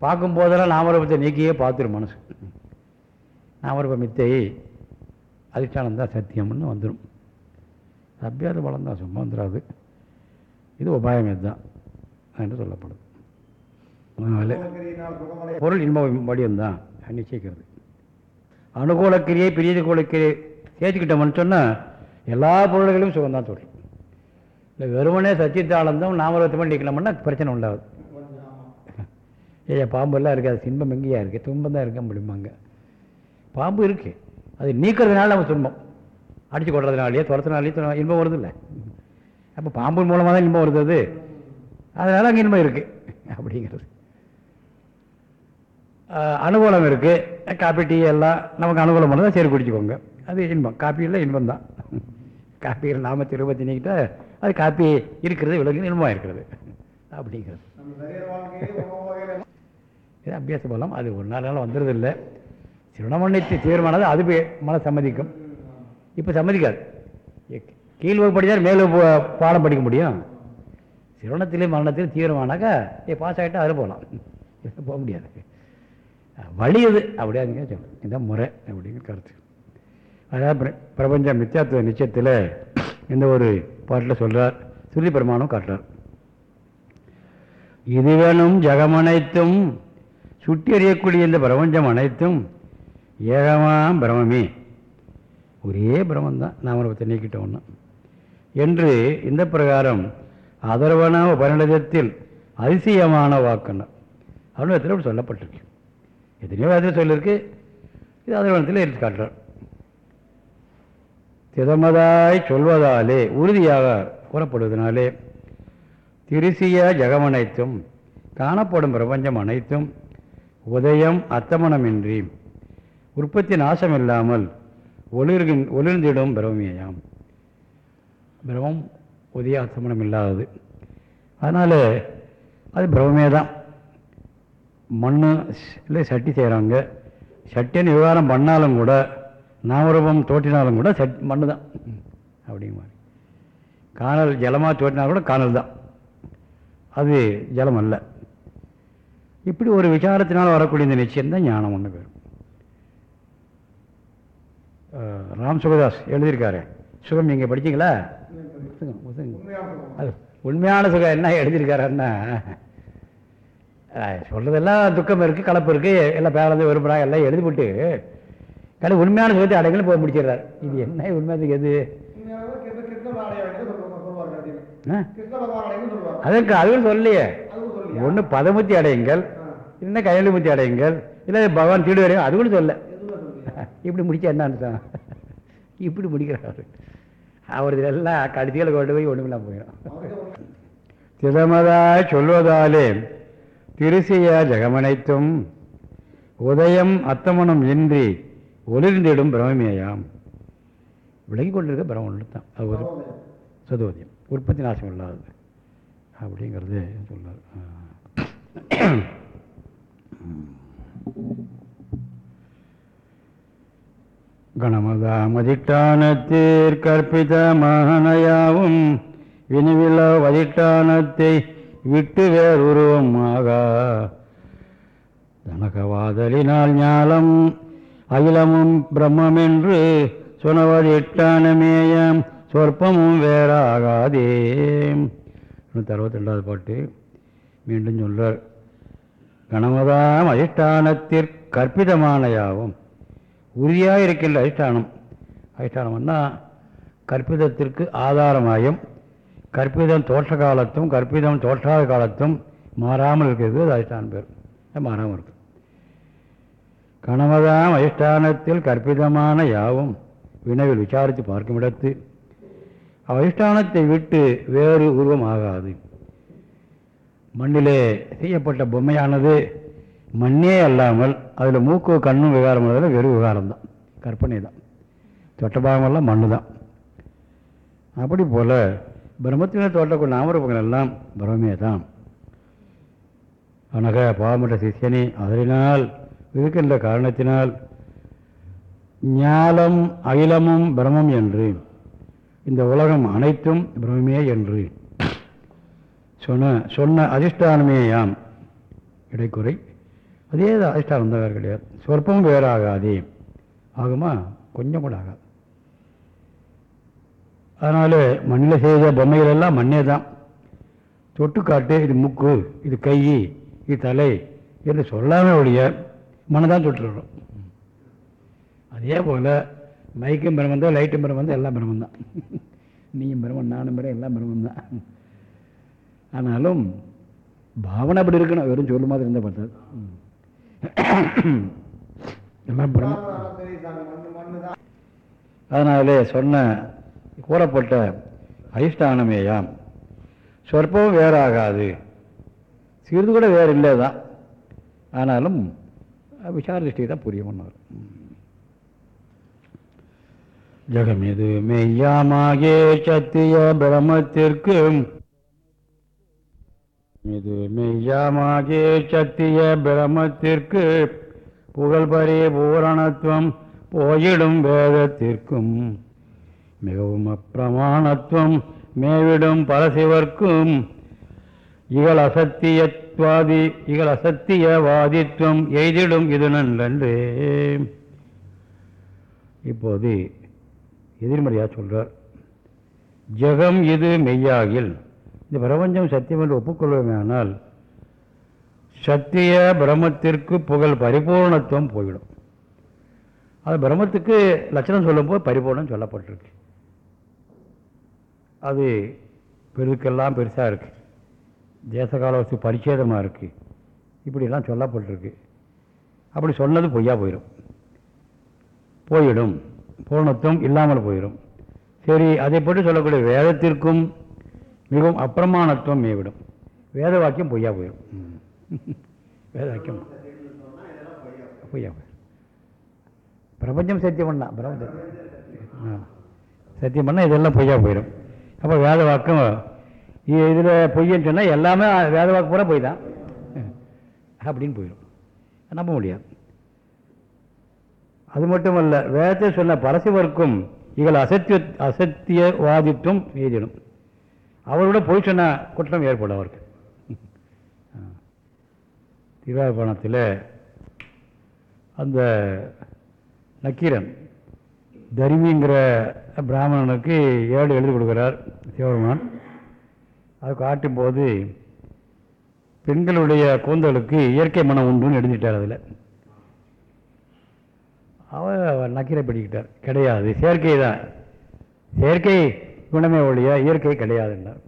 பார்க்கும்போதெல்லாம் நாமரூபத்தை நீக்கியே பார்த்துரும் மனசு. நாமரூப மித்தை அதிஷ்டானம் தான் சத்தியம்னு வந்துடும் அபியாத பலம் தான் சும்மா வந்துடாது இது உபாயம் இதுதான். என்று சொல்லப்படுது அதனால பொருள் இன்ப வடிவம் தான் நிச்சயிக்கிறது. அனுகூல கிரியை கூலக்கிரியை சேர்த்துக்கிட்டோம்னு சொன்னால் எல்லா பொருள்களையும் சுகம்தான் சொல்லும் இல்லை வெறுமனே சச்சித்தானந்தம் நாமரத்தை பண்ணி நிற்கலாம்னா பிரச்சனை உண்டாகுது. ஏ பாம்பெல்லாம் இருக்காது. சின்பம் எங்கேயா இருக்குது துன்பம் தான் இருக்க முடியுமாங்க பாம்பு இருக்குது அது நீக்கிறதுனால நம்ம துன்பம். அடித்து கொடுறதுனாலேயே துரத்துனாலேயே இன்பம் வருது இல்லை? அப்போ பாம்பு மூலமாக தான் இன்பம் வருது அது. அதனால் அங்கே இன்பம் இருக்குது அப்படிங்கிறது. அனுகூலம் இருக்குது காப்பி டீ எல்லாம் நமக்கு அனுகூலம் பண்ணால் சரி குடிச்சுக்கோங்க. அது இன்பம். காப்பியில் இன்பம் தான். காப்பியில் நாம திருப்பத்தி நீக்கிட்டா அது காப்பி இருக்கிறது விலங்கு இன்பமாக இருக்கிறது. அப்படிங்கிறது. இது அபியாச பலம். அது ஒரு நாள் நாள் வந்துடுறது இல்லை. சிறுணமண்ணித்து தீர்மானது அது மன சம்மதிக்கும். இப்போ சம்மதிக்காது. கீழ் வகுப்பு படித்தால் மேல் பாடம் படிக்க முடியும். சிறுவனத்திலே மரணத்திலையும் தீவிரமானாக்கா ஏ பாஸ் ஆகிட்டா அதில் போகலாம் போக முடியாது. வழி இது அப்படியாதுங்க சொல்லணும் இதுதான் முறை அப்படிங்கிற கருத்து. அதாவது பிரபஞ்ச மித்தியாத்துவ நிச்சயத்தில் இந்த ஒரு பாட்டில் சொல்கிறார் சுருதி பிரமாணம் காட்டுறார். இதுவெனும் ஜகமனைத்தும் சுட்டி அறியக்கூடிய இந்த பிரபஞ்சம் அனைத்தும் ஏகமாம் பிரமமே ஒரே பிரமந்தான் நாமரூபத்தை நீக்கிட்டோம்னா என்று இந்த பிரகாரம் அதர்வன உபநிடதத்தில் அதிசயமான வாக்குனர் அனுபவத்தில் அப்படி சொல்லப்பட்டிருக்கு. எத்தனையோ அதில் சொல்லியிருக்கு. இது அதர்வனத்தில் எடுத்து காட்டுறார். திதமதாய் சொல்வதாலே உறுதியாக கூறப்படுவதனாலே திருசிய ஜெகமனைத்தும் காணப்படும் பிரபஞ்சம் அனைத்தும் உதயம் அத்தமனமின்றி உற்பத்தி நாசமில்லாமல் ஒளிர்கின் ஒளிர்ந்திடும் பிரமியாம் பிரமம் உதய அத்தமனம் இல்லாதது. அதனால் அது பிரமே தான். மண் இல்லை சட்டி செய்கிறாங்க சட்டின்னு விவகாரம் பண்ணாலும் கூட நாமரூபம் தோற்றினாலும் கூட சட் மண்ணு தான். அப்படிங்க மாதிரி. காணல் ஜலமாக தோற்றினாலும் கூட காணல் தான். அது ஜலம் அல்ல. இப்படி ஒரு விசாரத்தினால் வரக்கூடிய இந்த நிச்சயம் தான் ஞானம் ஒன்று பேர் ராம் சுகதாஸ் எழுதியிருக்காரு. சுகம் நீங்கள் படிச்சிங்களா? உண்மையான சுகம் அது உண்மையான சுகம் என்ன? எழுதியிருக்காருன்னா சொல்கிறதெல்லாம் சொல்றதெல்லாம் துக்கம் இருக்குது கலப்பு இருக்குது எல்லாம் பேரந்து விரும்புகிறாங்க எல்லாம் எழுதிவிட்டு கடை உண்மையான சுகத்தை அடைகளும் போய் முடிச்சிடுறாரு. இது என்ன உண்மையாக எது? அதற்கு அதுவும் சொல்லலையே. ஒன்று பதமுத்தி அடையுங்கள் இல்லைன்னா கையெழுமுத்தி அடையுங்கள் இல்லை பகவான் தீடு வரையும் அது கூட சொல்ல இப்படி முடிச்சா என்ன இப்படி முடிக்கிறாரு. அவர் இதெல்லாம் கடிதிகளை கொண்டு போய் ஒன்றுமில்லாம போயிடும். அவரே திதமதாய் சொல்வதாலே திருசிய ஜெகமனைத்தும் உதயம் அத்தமனம் இன்றி ஒளிர்ந்திடும் பிரமமேயாம். விலகி கொண்டிருக்க பிரமம் தான். அது ஒரு சகோதரன். உற்பத்தி நாசம் இல்லாதது. அப்படிங்கிறது சொல்றார் ஆ. கணமதாமதிட்டானத்தீர் கற்பித மகனையாவும் வினிவில வதிட்டானத்தை விட்டு வேறுருவம் ஆகா தனகவாதலினால் ஞாலம் அகிலமும் பிரம்மென்று சுனவதிட்டானமேயம் சொற்பமும் வேறாகாதே. நூற்றி அறுபத்தி ரெண்டாவது பாட்டு மீண்டும் சொல்றார். கணமதாம் அதிஷ்டானத்திற் கற்பிதமான உரியாக உறுதியாக இருக்கின்ற அதிஷ்டானம் அதிஷ்டானம்னா கற்பிதத்திற்கு ஆதாரமாயும் கற்பிதம் தோற்ற காலத்தும் கற்பிதம் தோற்றாத காலத்தும் மாறாமல் இருக்கிறது அது அதிஷ்டான பேர். மாறாமல் இருக்கு. கணவதாம் அதிஷ்டானத்தில் கற்பிதமான யாவும் வினவில் விசாரித்து பார்க்கும் இடத்து அதிஷ்டானத்தை விட்டு வேறு உருவம் ஆகாது மண்ணிலே செய்யப்பட்ட பொம்மையானது மண்ணே அல்லாமல் அதில் மூக்கு கண்ணும் விகாரம் அதில் வெறும் விகாரம் தான் கற்பனை தான் தொட்ட பாகமெல்லாம் மண்ணு தான் அப்படி போல் பிரம்மத்தினர் தோட்டக்கூடிய நாமரூபங்கள் எல்லாம் பிரம்மே தான் அனக பாவமற்ற சிஷியனே அதனால் இருக்கின்ற காரணத்தினால் ஞாலம் அகிலமும் பிரமம் என்று இந்த உலகம் அனைத்தும் பிரம்மே என்று சொன்ன சொன்ன அதிஷ்டானமேயாம். இடைக்குறை. அதே தான் அதிஷ்டானம் தான் வேறு கிடையாது சொற்பமும் வேறு ஆகாதே ஆகுமா? கொஞ்சம் கூட ஆகாது. அதனால் மண்ணில் செய்த பொம்மைகள் எல்லாம் மண்ணே தான். தொட்டு காட்டு இது மூக்கு இது கை இது தலை என்று சொல்லாமே ஒழிய மண்ணை தான் தொட்டுடுறோம் அதே போல் மைக்கும் பிரமம் தான் லைட்டும் பிரமம் தான் எல்லாம் பிரமம் தான் நீயும் பிரமன் நானும் பிரமம் எல்லாம் பிரமம் தான் ஆனாலும் பாவனை அப்படி இருக்கணும் வெறும் சொல்லு மாதிரி இருந்தால் பார்த்தது அதனாலே சொன்ன கூறப்பட்ட அதிஷ்டானமேயாம். சொற்பமும் வேறாகாது. சிறிது கூட வேறு இல்லை தான் ஆனாலும் விசார திருஷ்டி தான் புரியமன்னார் ஜெகமிது மெய்யாமாகே சத்திய பிரமத்திற்கு இது மெய்யாமாகே சத்திய பிரமத்திற்கு புகழ்பரிய பூரணத்துவம் போயிடும் வேதத்திற்கும். மிகவும் அப்பிரமாணத்துவம் மேவிடும் பரசிவர்க்கும். இகழ் அசத்தியத்வாதி இகழ் அசத்தியவாதித்வம் எய்திடும் இது நன்றே இப்போது எதிர்மறையாக சொல்கிறார் ஜெகம் இது மெய்யாகில் இந்த பிரபஞ்சம் சத்தியம் என்று ஒப்புக்கொள்வோமேயானால் சத்திய பிரம்மத்திற்கு புகழ் பரிபூர்ணத்துவம் போயிடும் அது பிரம்மத்துக்கு லட்சணம் சொல்லும்போது பரிபூர்ணம் சொல்லப்பட்டிருக்கு. அது பெருக்கெல்லாம் பெருசாக இருக்குது தேசகால வஸ்து பரிச்சேதமாக இருக்குது இப்படிலாம் சொல்லப்பட்டிருக்கு. அப்படி சொன்னது பொய்யா போயிடும். போயிடும். பூர்ணத்துவம் இல்லாமல் போயிடும். சரி அதை பற்றி சொல்லக்கூடிய வேதத்திற்கும் மிகவும் அப்பிரமாணத்துவம் மேவிடும் வேத வாக்கியம் பொய்யா போயிடும். [laughs] வேத வாக்கியம் பொய்யா போயிடும் பிரபஞ்சம் சத்தியம் பண்ணா பிரபஞ்சம் சத்தியம். பண்ணால் இதெல்லாம் பொய்யா போயிடும் அப்போ வேத வாக்கம் இதில் பொய்யன்னு சொன்னால் எல்லாமே வேத வாக்கு பூரா பொய் தான். அப்படின்னு போயிடும் நம்ப முடியாது. அது மட்டுமல்ல வேதத்தை சொன்ன பரசிவர்க்கும் இவள் அசத்திய அசத்தியவாதித்துவம் எய்திடும். அவரோட பொய் சொன்னால் குற்றம் ஏற்படும் அவருக்கு. திருவாபரணத்தில் அந்த நக்கீரன் தருமிங்கிற பிராமணனுக்கு ஏடு எழுதி கொடுக்குறார் சிவபெருமான் அது காட்டும்போது பெண்களுடைய கூந்தலுக்கு இயற்கை மனம் உண்டுன்னு எழுதிட்டார் அதில். அவர் நக்கீரை பிடிக்கிட்டார். கிடையாது. செயற்கை தான். செயற்கை குணமே ஒழிய இயற்கை கிடையாதுன்றார்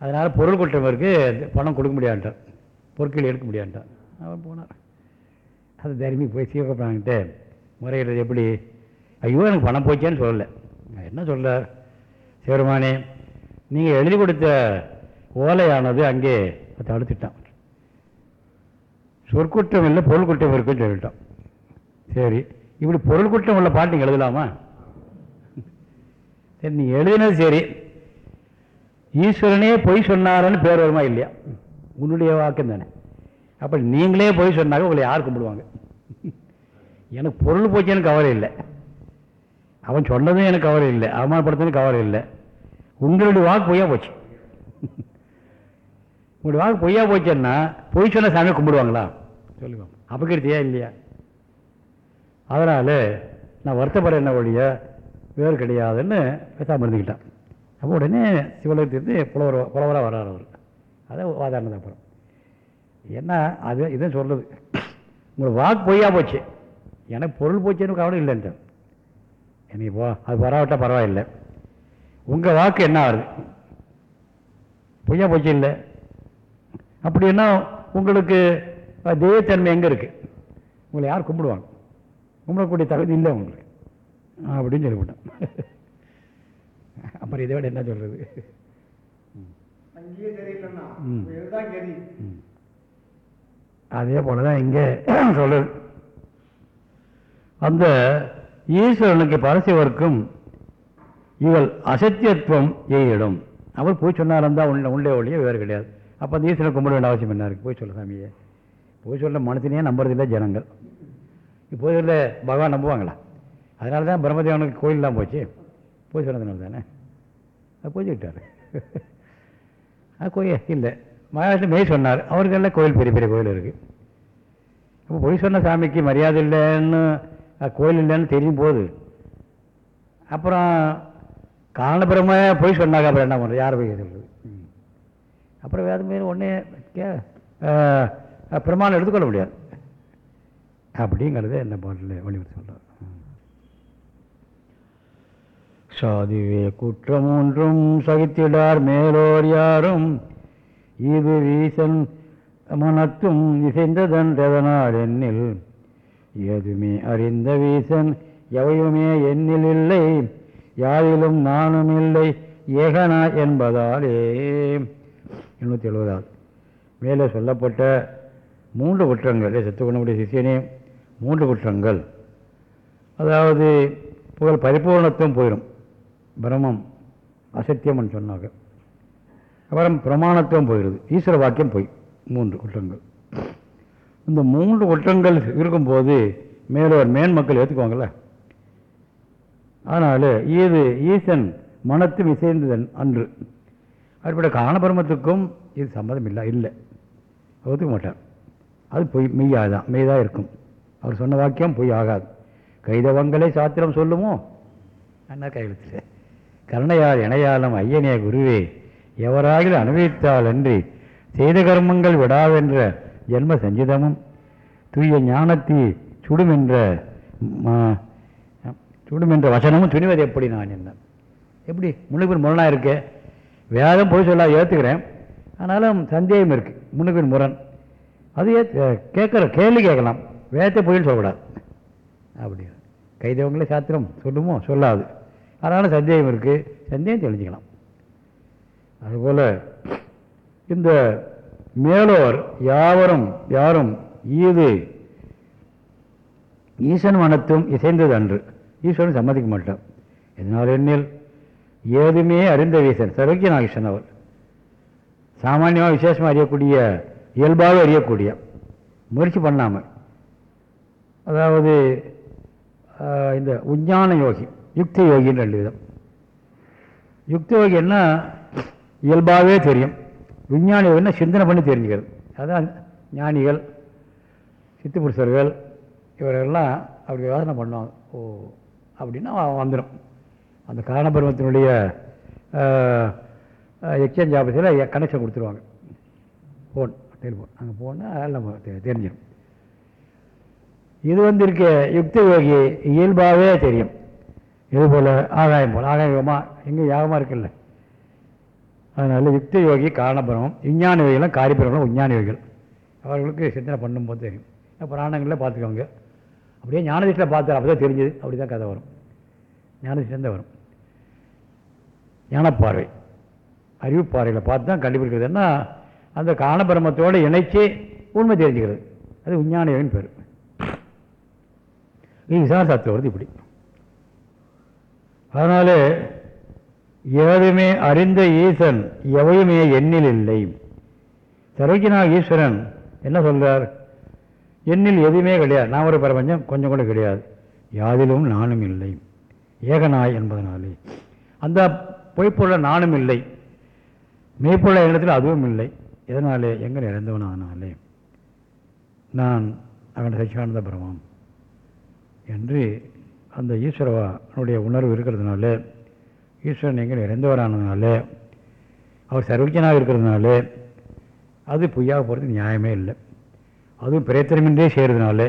அதனால் பொருள் குற்றவருக்கு பணம் கொடுக்க முடியாதுட்டார் பொருட்கள் எடுக்க முடியாதுட்டார் அவர் போனார். அது தருமி போய் சிவகப்பிராங்கிட்ட முறையிடுறது எப்படி? ஐயோ எனக்கு பணம் போச்சேன்னு சொல்லலை. நான் என்ன சொல்கிறார் சிவருமானே நீங்கள் எழுதி கொடுத்த ஓலையானது அங்கே தடுத்துட்டான். சொற்குற்றம் இல்லை பொருள் குற்றம் இருக்குன்னு சொல்லிட்டான். சரி இப்படி பொருள் குற்றம் உள்ள பாட்டு நீங்கள் எழுதலாமா? சரி நீ எழுதினது சரி. ஈஸ்வரனே பொய் சொன்னாருன்னு பேர் வருமா இல்லையா? உன்னுடைய வாக்கம் தானே. அப்போ நீங்களே பொய் சொன்னாங்க உங்களை யார் கும்பிடுவாங்க? எனக்கு பொருள் போச்சுன்னு கவலை இல்லை. அவன் சொன்னதும் எனக்கு கவலை இல்லை அவமானப்படுத்தணும் கவலை இல்லை. உங்களுடைய வாக்கு பொய்யா போச்சு? உங்களுடைய வாக்கு பொய்யா போச்சுன்னா பொய் சொன்ன சாமியை கும்பிடுவாங்களா? சொல்லுங்க அபகீர்த்தியா இல்லையா? அதனால் நான் வருத்தப்பட என்ன ஒழிய வேறு கிடையாதுன்னு பேசாமல் இருந்துக்கிட்டான். அப்போ உடனே சிவலோகத்திலிருந்து புலவர் புலவராக வர்றார் அவர். அதை வாதாடினது அப்புறம். ஏன்னா அது இதை சொல்கிறது உங்களுக்கு வாக்கு பொய்யா போச்சு. எனக்கு பொருள் போச்சுன்னு கவலை இல்லைன்ட்டு. எனக்கு அது பரவாயிட்டால் பரவாயில்லை. உங்கள் வாக்கு என்ன ஆகுது? பொய்யா போச்சு இல்லை? அப்படின்னா உங்களுக்கு தெய்வத்தன்மை எங்கே இருக்குது உங்களை யார் கும்பிடுவாங்க? கும்பிடக்கூடிய தகுதி இல்லை உங்களுக்கு. அப்படின்னு சொல்லிவிட்டேன் அப்புறம் இதை விட என்ன கதி அதே போல தான் இங்கே [clears throat] சொல்லுது அந்த ஈஸ்வரனுக்கு பரசிவர்க்கும் இவள் அசத்தியத்துவம் எய்திடும் அவர் போய் சொன்னார்ந்தா உள்ள உள்ளே ஒழிய வேறு கிடையாது. அப்போ அந்த ஈஸ்வரனை கும்பிட வேண்டிய அவசியம் என்ன இருக்குது போய் சொல்ல சாமியே. போய் சொல்ல மனத்தினையே நம்புறதில்லை ஜனங்கள். இப்போ சொல்ல பகவான் நம்புவாங்களா? அதனால தான் பிரம்மதேவனுக்கு கோயிலெலாம் போச்சு. போய் சொன்னதுனால தானே. அது போய்கிட்டார் அது கோயில் இல்லை. மகாராஷ்டிரம் மெய் சொன்னார். அவருக்கெல்லாம் கோயில் பெரிய பெரிய கோயில் இருக்குது அப்போ பொய் சொன்ன சாமிக்கு மரியாதை இல்லைன்னு கோயில் இல்லைன்னு தெரியும் போது. அப்புறம் காரணபுரமே பொய் சொன்னாங்க. அப்புறம் என்ன பண்ணுறது யார் போய் சொல்லுது அப்புறம் வேதம் பேர் ஒன்றே கே பிரமாணம் எடுத்துக்கொள்ள முடியாது. அப்படிங்கிறத என்ன பாட்டில் வழிபட்டு சொல்கிறார் சாதுவே குற்றம் ஒன்றும் சகித்திடார் மேலோர் யாரும். இது வீசன் மனத்தும் இசைந்ததன்றதனால் எண்ணில் எதுமே அறிந்த வீசன் எவையுமே எண்ணில் இல்லை. யாரிலும் நானும் இல்லை. ஏகனா என்பதாலே. எண்ணூற்றி எழுபதாவது. மேலே சொல்லப்பட்ட மூன்று குற்றங்கள் செத்துக்கொண்டமுடைய சிஷியனே மூன்று குற்றங்கள். அதாவது புகழ் பரிபூர்ணத்துவம் போயிடும் பிரம்மம் அசத்தியம்னு சொன்னாங்க. அப்புறம் பிரமாணத்துவம் போயிடுது ஈஸ்வர வாக்கியம் போய் மூன்று குற்றங்கள். இந்த மூன்று குற்றங்கள் இருக்கும்போது மேலோர் மேன் மக்கள் ஏற்றுக்குவாங்கள்ல அதனால் இது ஈசன் மனத்தும் இசைந்ததன் அன்று. அப்படிப்பட்ட காணபரமத்துக்கும் இது சம்மதம் இல்லை இல்லை. ஒத்துக்க மாட்டார். அது பொய் மெய்யாதான் மெய்தான் இருக்கும். அவர் சொன்ன வாக்கியம் பொய் ஆகாது. கைதவங்களை சாத்திரம் சொல்லுமோ? அண்ணா கையெழுத்துல கருணையால் இணையாலும் ஐயனே குருவே எவராகிலும் அனுபவித்தால் அன்றி செய்த கர்மங்கள் விடாவென்ற ஜென்ம சஞ்சிதமும் தூய ஞானத்தி சுடுமென்ற சுடுமென்ற வசனமும் துணிவது எப்படி நான் என்ன? எப்படி? முன்னுக்கு முரணாக இருக்கு. வேதம் போய் சொல்ல ஏற்றுக்கிறேன் ஆனாலும் சந்தேகம் இருக்குது முன்னுக்கு முரண். அது கேட்குற கேள்வி கேட்கலாம். வேதத்தை பொயில் சொல்லக்கூடாது. அப்படி கைதவங்களே சாத்திரம். சொல்லுமோ? சொல்லாது. அதனால் சந்தேகம் இருக்குது சந்தேகம் தெரிஞ்சுக்கலாம் அதுபோல் இந்த மேலோர் யாவரும் யாரும் ஈது ஈசன் மனத்தும் இசைந்தது அன்று. ஈஸ்வரன் சம்மதிக்க மாட்டான் இதனால் எண்ணில்? ஏதுமே அறிந்த வீசன் சரோக்கிய நாகேசன் அவர். சாமானியமாக விசேஷமாக அறியக்கூடிய இயல்பாக அறியக்கூடிய முயற்சி பண்ணாமல். அதாவது இந்த உஞ்ஞான யோகி. யுக்த யோகின்னு ரெண்டு விதம் யுக்த யோகின்னா இயல்பாகவே தெரியும். விஞ்ஞான யோகின்னா சிந்தனை பண்ணி தெரிஞ்சுக்கிறது. அதான் ஞானிகள் சித்துப்புருஷர்கள் இவரெல்லாம் அப்படி யோசனை பண்ணுவாங்க. ஓ அப்படின்னா வந்துடும். அந்த காரணபருவத்தினுடைய எக்ஸ்சேஞ்ச் ஆஃபீஸில் கனெக்ஷன் கொடுத்துருவாங்க. Phone telephone. அங்கே போனால் நம்ம தெ- தெரிஞ்சிடும். இது வந்து இருக்க யுக்த யோகி இயல்பாகவே தெரியும். இது போல். ஆகாயம் போல் ஆகாயமாக எங்கே யாகமாக இருக்குல்ல. அதனால் யுக்த யோகி காரணபுரம் விஞ்ஞான யோகிலாம் காரிபுரம் விஞ்ஞான யோகிகள். அவர்களுக்கு சிந்தனை பண்ணும்போது தெரியும். புராணங்களில் பார்த்துக்கோங்க. அப்படியே ஞானதிஷ்டில் பார்த்தார் அப்போ தான் தெரிஞ்சது. அப்படி தான் கதை வரும். ஞானதிஷ்டம் வரும். ஞானப்பார்வை. அறிவு பார்வையில் பார்த்து தான் கண்டுபிடிக்கிறதுன்னா அந்த காரணபிரமத்தோடு இணைச்சி உண்மை தெரிஞ்சுக்கிறது. அது விஞ்ஞான யோகின்னு பேர். இது விசார வருது இப்படி. அதனால் ஏதுமே அறிந்த ஈசன் எவையுமே எண்ணில் இல்லை. சரோக்கியனாக ஈஸ்வரன் என்ன சொல்கிறார் எண்ணில் எதுவுமே கிடையாது. நான் ஒரு பிரபஞ்சம் கொஞ்சம் கூட கிடையாது. யாதிலும் நானும் இல்லை. ஏகநாய் என்பதனாலே. அந்த பொய்ப்புள்ள நானும் இல்லை. மெய்ப்புள்ள இடத்துல அதுவும் இல்லை. இதனாலே எங்கே இறந்தவன் அதனாலே நான் அவன் சச்சியானந்த பிரமம் என்று அந்த ஈஸ்வரனுடைய உணர்வு இருக்கிறதுனால ஈஸ்வரன் எங்கே இறந்தவரானதுனால அவர் சர்வஜனாக இருக்கிறதுனால அது பொய்யாக போகிறது நியாயமே இல்லை. அதுவும் பிரயத்தனமின்றே செய்கிறதுனால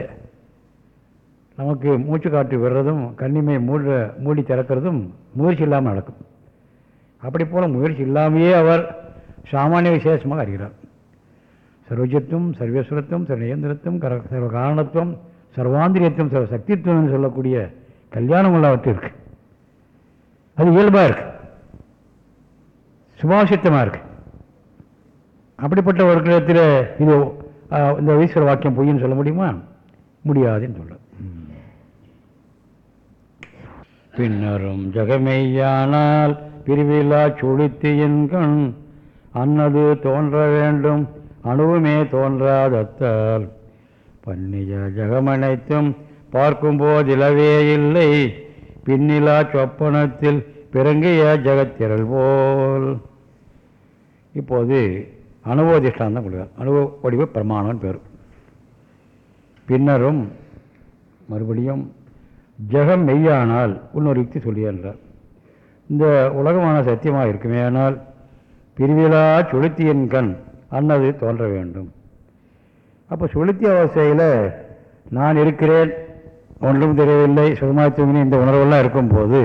நமக்கு மூச்சு காற்று விடுறதும் கண்ணிமை மூட மூடி திறக்கிறதும் முயற்சி இல்லாமல் நடக்கும். அப்படி போல் முயற்சி இல்லாமையே அவர் சாமானிய விசேஷமாக அறிகிறார். சர்வஜத்துவம் சர்வேஸ்வரத்துவம் சர்வேந்திரத்துவம் கர சர்வ காரணத்துவம் சர்வாந்திரியத்துவம் சர்வ சக்தித்துவம் சொல்லக்கூடிய கல்யாணம் உள்ளவற்று இருக்கு. அது இயல்பாக இருக்கு. சுபாஷித்தமாக இருக்கு. அப்படிப்பட்ட ஒரு இடத்துல இது இந்த ஈஸ்வர வாக்கியம் பொய்ன்னு சொல்ல முடியுமா? முடியாதுன்னு சொல்ல. பின்னரும் ஜெகமெய்யானால் பிரிவிழா சுழித்து என்கண். அன்னது தோன்ற வேண்டும் அணுவுமே தோன்றாதத்தால். பன்னிய ஜெகமனைத்தும் பார்க்கும்போதிலவே இல்லை. பின்னிலா சொப்பனத்தில் பிறங்கிய ஜெகத்திரள் போல். இப்போது அனுபவதிஷ்டான் தான் அனுபவ வடிவ பிரமாணம் பேர். பின்னரும் மறுபடியும் ஜெகம் மெய்யானால் இன்னொரு யுக்தி சொல்லியன்றார் இந்த உலகமான சத்தியமாக இருக்குமே ஆனால் பிரிவிலா சுளுத்தியின் கண் அன்னது தோன்ற வேண்டும். அப்போ சுளுத்தி அவஸ்தையில் நான் இருக்கிறேன். ஒன்றும் தெரியவில்லை. சுகமாக தூங்கினேன் இந்த உணர்வெல்லாம் இருக்கும்போது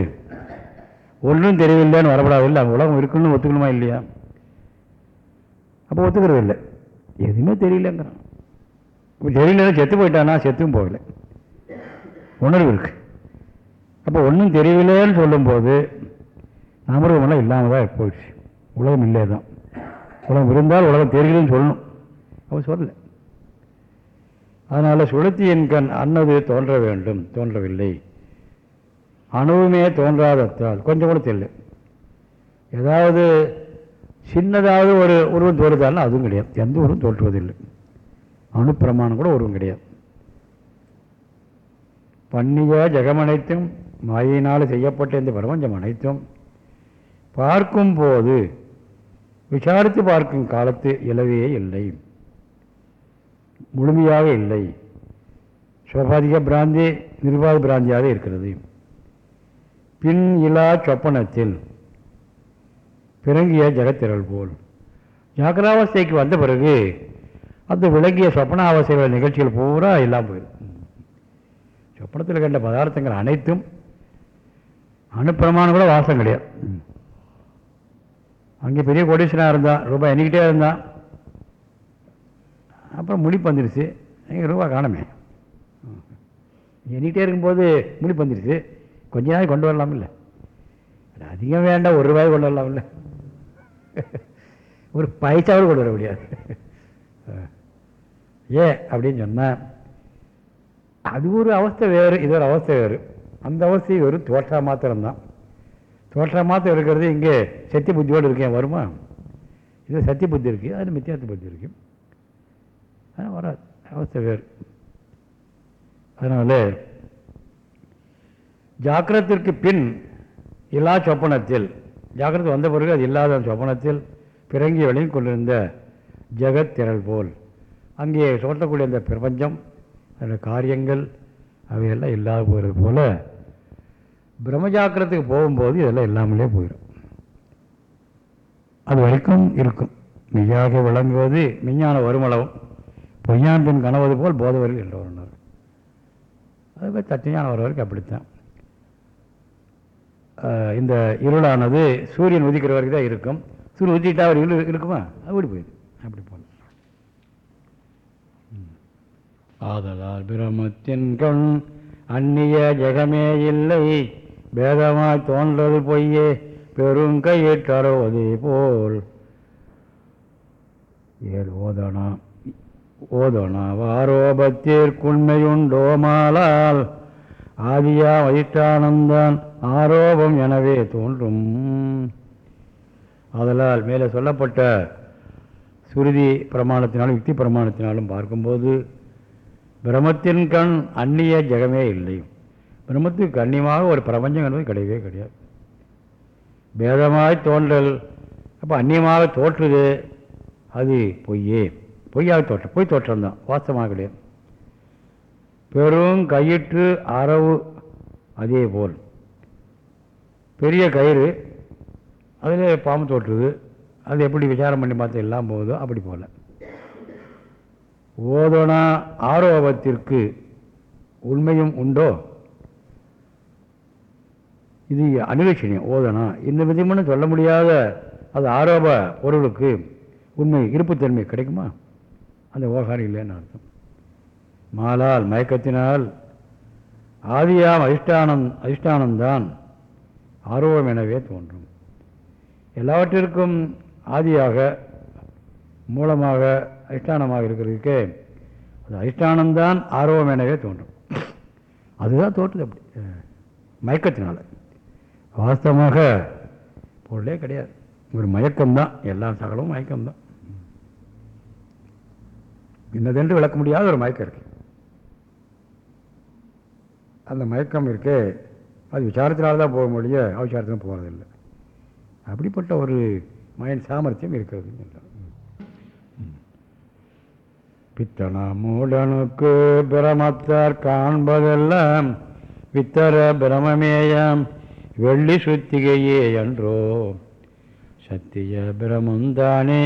ஒன்றும் தெரியவில்லைன்னு வரப்படாதில்லை. அந்த உலகம் இருக்குன்னு ஒத்துக்கணுமா இல்லையா? அப்போ ஒத்துக்கிறது இல்லை எதுவுமே தெரியலங்கிறான். இப்போ தெரியலன்னு செத்து போயிட்டானா? செத்தும் போகலை. உணர்வு இருக்கு. அப்போ ஒன்றும் தெரியவில்லைன்னு சொல்லும்போது நாமரூபமெல்லாம் இல்லாமல் தான் போயிடுச்சு. உலகம் இல்லை தான் உலகம் இருந்தால் உலகம் தெரியலன்னு சொல்லணும். அவன் சொல்லலை. அதனால் சுழத்தியின் கண் அன்னது தோன்ற வேண்டும் தோன்றவில்லை. அணுவுமே தோன்றாதத்தால் கொஞ்சம் கூட தெரியல. ஏதாவது சின்னதாவது ஒரு உருவம் தோறுதாலும் அதுவும் கிடையாது. எந்த உருவம் தோற்றுவதில்லை அணு பிரமாணம் கூட உருவம் கிடையாது. பண்ணிய ஜெகமனைத்தும் மாயினால் செய்யப்பட்ட இந்த பிரபஞ்சம் அனைத்தும் பார்க்கும்போது விசாரித்து பார்க்கும் காலத்து இலவே இல்லை. முழுமையாக இல்லை. சோபாதிக பிராந்தி நிர்வாக பிராந்தியாக இருக்கிறது. பின் இலா சொப்பனத்தில் பிறங்கிய ஜெகத்திரள் போல். ஜாக்கிராவஸ்தைக்கு வந்த பிறகு அந்த விளங்கிய சொப்பனாவஸ்தைகள் நிகழ்ச்சிகள் பூரா இல்லாமல் போயிடும் சொப்பனத்தில் கண்ட பதார்த்தங்கள் அனைத்தும் அணுப்பிரமாணம் கூட வாசம் கிடையாது. அங்கே பெரிய கோடீஸ்வரனாக இருந்தான் ரூபாய் எண்ணிக்கிட்டே இருந்தான் அப்புறம் முடிப்பு வந்துருச்சு. எங்கள் ரூபா காணமே. எண்ணிகிட்டே இருக்கும்போது முடிப்பு வந்துருச்சு. கொஞ்ச நாள் கொண்டு வரலாம் இல்லை. அதிகம் வேண்டாம் ஒரு ரூபாய் கொண்டு வரலாம் இல்லை. ஒரு பைசாவோடு கொண்டு வர முடியாது. ஏன் அப்படின்னு சொன்னால் அது ஒரு அவஸ்தை வேறு இது ஒரு அவஸ்தை வேறு. அந்த அவஸ்தை வெறும் தோற்றா மாத்திரம்தான். தோற்றா மாத்திரம் இருக்கிறது இங்கே சத்திய புத்தியோடு இருக்கேன் வருமா? இது சத்திய புத்தி இருக்குது அது மித்தியார்த்த புத்தி இருக்குது ஆனால் வராது. அவஸ்தை வேறு. அதனால் ஜாக்கிரத்திற்கு பின் இல்லா சொப்பனத்தில் ஜாக்கிரதை வந்த பிறகு அது இல்லாத சொப்பனத்தில் பிறங்கி வழியில் கொண்டிருந்த ஜெகத் திரள் போல். அங்கே சொல்லக்கூடிய அந்த பிரபஞ்சம் அதில் காரியங்கள் அவையெல்லாம் இல்லாத போகிறது போல் பிரம்மஜாக்கிரத்துக்கு போகும்போது இதெல்லாம் இல்லாமலே போயிடும். அது வரைக்கும் இருக்கும். மெய்யாக விளங்குவது மெய்ஞான வருமளவும். பொய்யான் பெண் கனவது போல் போதவர்கள் என்றவர். வருணர் அது மாதிரி தத்துவஞானம் வர வரைக்கும் அப்படித்தான். இந்த இருளானது சூரியன் உதிக்கிற வரைக்கும் தான் இருக்கும். சூரியன் உதிக்கிட்டா அவர் இருள் இருக்குமா? அது ஓடி போயிடுது. அப்படி போல ஆதலால் பிரமத்தின் கண் அந்நிய ஜெகமே இல்லை. பேதமாய் தோன்றது பொய்யே பெருங்கையிட்டருவதே போல். ஏழு ஓதனா ஓதனா வாரோபத்திற்குண்மையுண்டோமாலால் ஆதியா வயிற்றானந்தான் ஆரோபம் எனவே தோன்றும். ஆதலால் மேலே சொல்லப்பட்ட சுருதி பிரமாணத்தினாலும் யுக்தி பிரமாணத்தினாலும் பார்க்கும்போது பிரமத்தின் கண் அந்நிய ஜெகமே இல்லை. பிரம்மத்துக்கு அந்நியமாக ஒரு பிரபஞ்சம் என்பது கிடையவே கிடையாது. பேதமாய் தோன்றல் அப்போ அந்நியமாக தோற்றுது அது பொய்யே. பொய்யாக தோற்றம் பொய் தோற்றம் தான் வாஸ்தவமாக கிடையாது பெரும் கயிற்று அரவு அதே போல். பெரிய கயிறு அதில் பாம்பு தோற்றுது அது எப்படி விசாரம் பண்ணி பார்த்து எல்லாம் போகுதோ அப்படி போகல ஓதனா ஆரோபத்திற்கு உண்மையும் உண்டோ? இது அனுலட்சணியம் ஓதனா. இந்த விதம்னு சொல்ல முடியாத அது ஆரோப பொருளுக்கு உண்மை இருப்புத்தன்மை கிடைக்குமா? அந்த ஓகாரம் இல்லைன்னு அர்த்தம். மாலால் மயக்கத்தினால் ஆதியாம் அதிஷ்டானம் அதிஷ்டானம்தான் ஆர்வம் எனவே தோன்றும். எல்லாவற்றிற்கும் ஆதியாக மூலமாக அதிஷ்டானமாக இருக்கிறதுக்கு அது அதிஷ்டானம்தான் ஆர்வம் எனவே தோன்றும். அதுதான் தோற்றுது அப்படி. மயக்கத்தினால் மயக்கத்தினால. வாஸ்தவமாக பொருளே கிடையாது. ஒரு மயக்கம்தான். எல்லா சகலமும் மயக்கம்தான். இன்னதென்று விளக்க முடியாத ஒரு மயக்கம் இருக்கு. அந்த மயக்கம் இருக்கு அது விசாரத்தினால தான் போக முடிய அவசாரத்தில் போகிறதில்லை அப்படிப்பட்ட ஒரு மயன் சாமர்த்தியம் இருக்கிறது பித்தனா மூடனுக்கு பிரமத்தார் காண்பதெல்லாம் வித்தர பிரமமேயம் வெள்ளி சுத்திகையே என்றோ. சத்திய பிரமந்தானே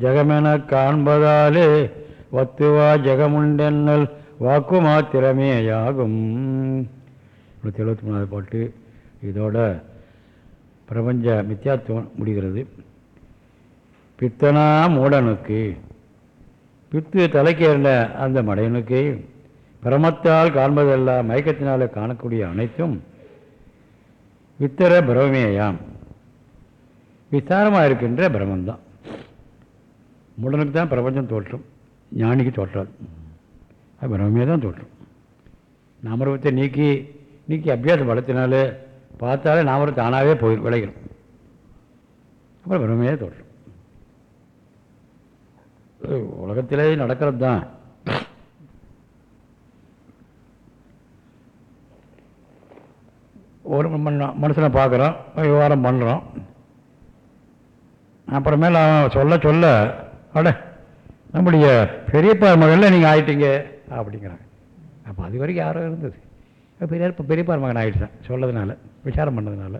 ஜெகமென காண்பதாலே வத்துவா ஜெகமுண்டென்னல் வாக்குமா மாத்திரமேயாகும் எழுபத்தி மூணாவது பாட்டு. இதோட பிரபஞ்ச மித்தியாத்துவம் முடிகிறது. பித்தனா மூடனுக்கு. பித்து தலைக்கேறின அந்த மடையனுக்கு பிரமத்தால் காண்பதெல்லாம் மயக்கத்தினால் காணக்கூடிய அனைத்தும் வித்தர பிரமேயாம். விசாரமாக இருக்கின்ற பிரமந்தான் மூடனுக்கு தான் பிரபஞ்சம் தோற்றும். ஞானிக்கு தோற்றாது அது பிரம்மே தான் தோற்றும் நாமரூபத்தை நீக்கி நீக்கி அபியாசம் வளர்த்தினாலே பார்த்தாலே நாமரம் தானாகவே போய் விளைகிறோம். அப்புறம் பிரம்மையே தோற்றும் உலகத்திலே நடக்கிறது தான். ஒரு மனுஷனை பார்க்குறோம் விவகாரம் பண்ணுறோம். அப்புறமேல அவன் சொல்ல சொல்ல அட நம்முடைய பெரியப்பா மகனில் நீங்கள் ஆயிட்டீங்க அப்படிங்கிறாங்க. அப்போ அது வரைக்கும் யாரோ இருந்தது. பெரியார் இப்போ பெரியப்பா மகன் ஆகிடுச்சேன் சொல்லதுனால விசாரம் பண்ணதுனால.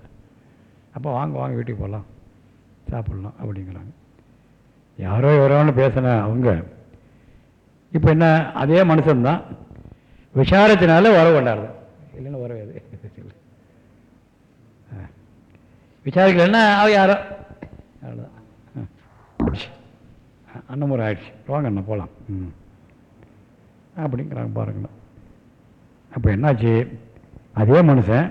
அப்போ வாங்க வாங்க வீட்டுக்கு போகலாம் சாப்பிட்லாம் அப்படிங்கிறாங்க. யாரோ யாரோன்னு பேசின அவங்க இப்போ என்ன அதே மனுஷன்தான். விசாரத்தினால உறவு கொண்டாடுது. இல்லைன்னு உறவு அது விசாரிக்கலன்னா அவ யாரோ அவ்வளோதான் அன்னமுறை ஆயிடுச்சு வாங்க அண்ணா போகலாம் ம். அப்படிங்கிறாங்க பாருங்கண்ணா. அப்போ என்னாச்சு? அதே மனுஷன்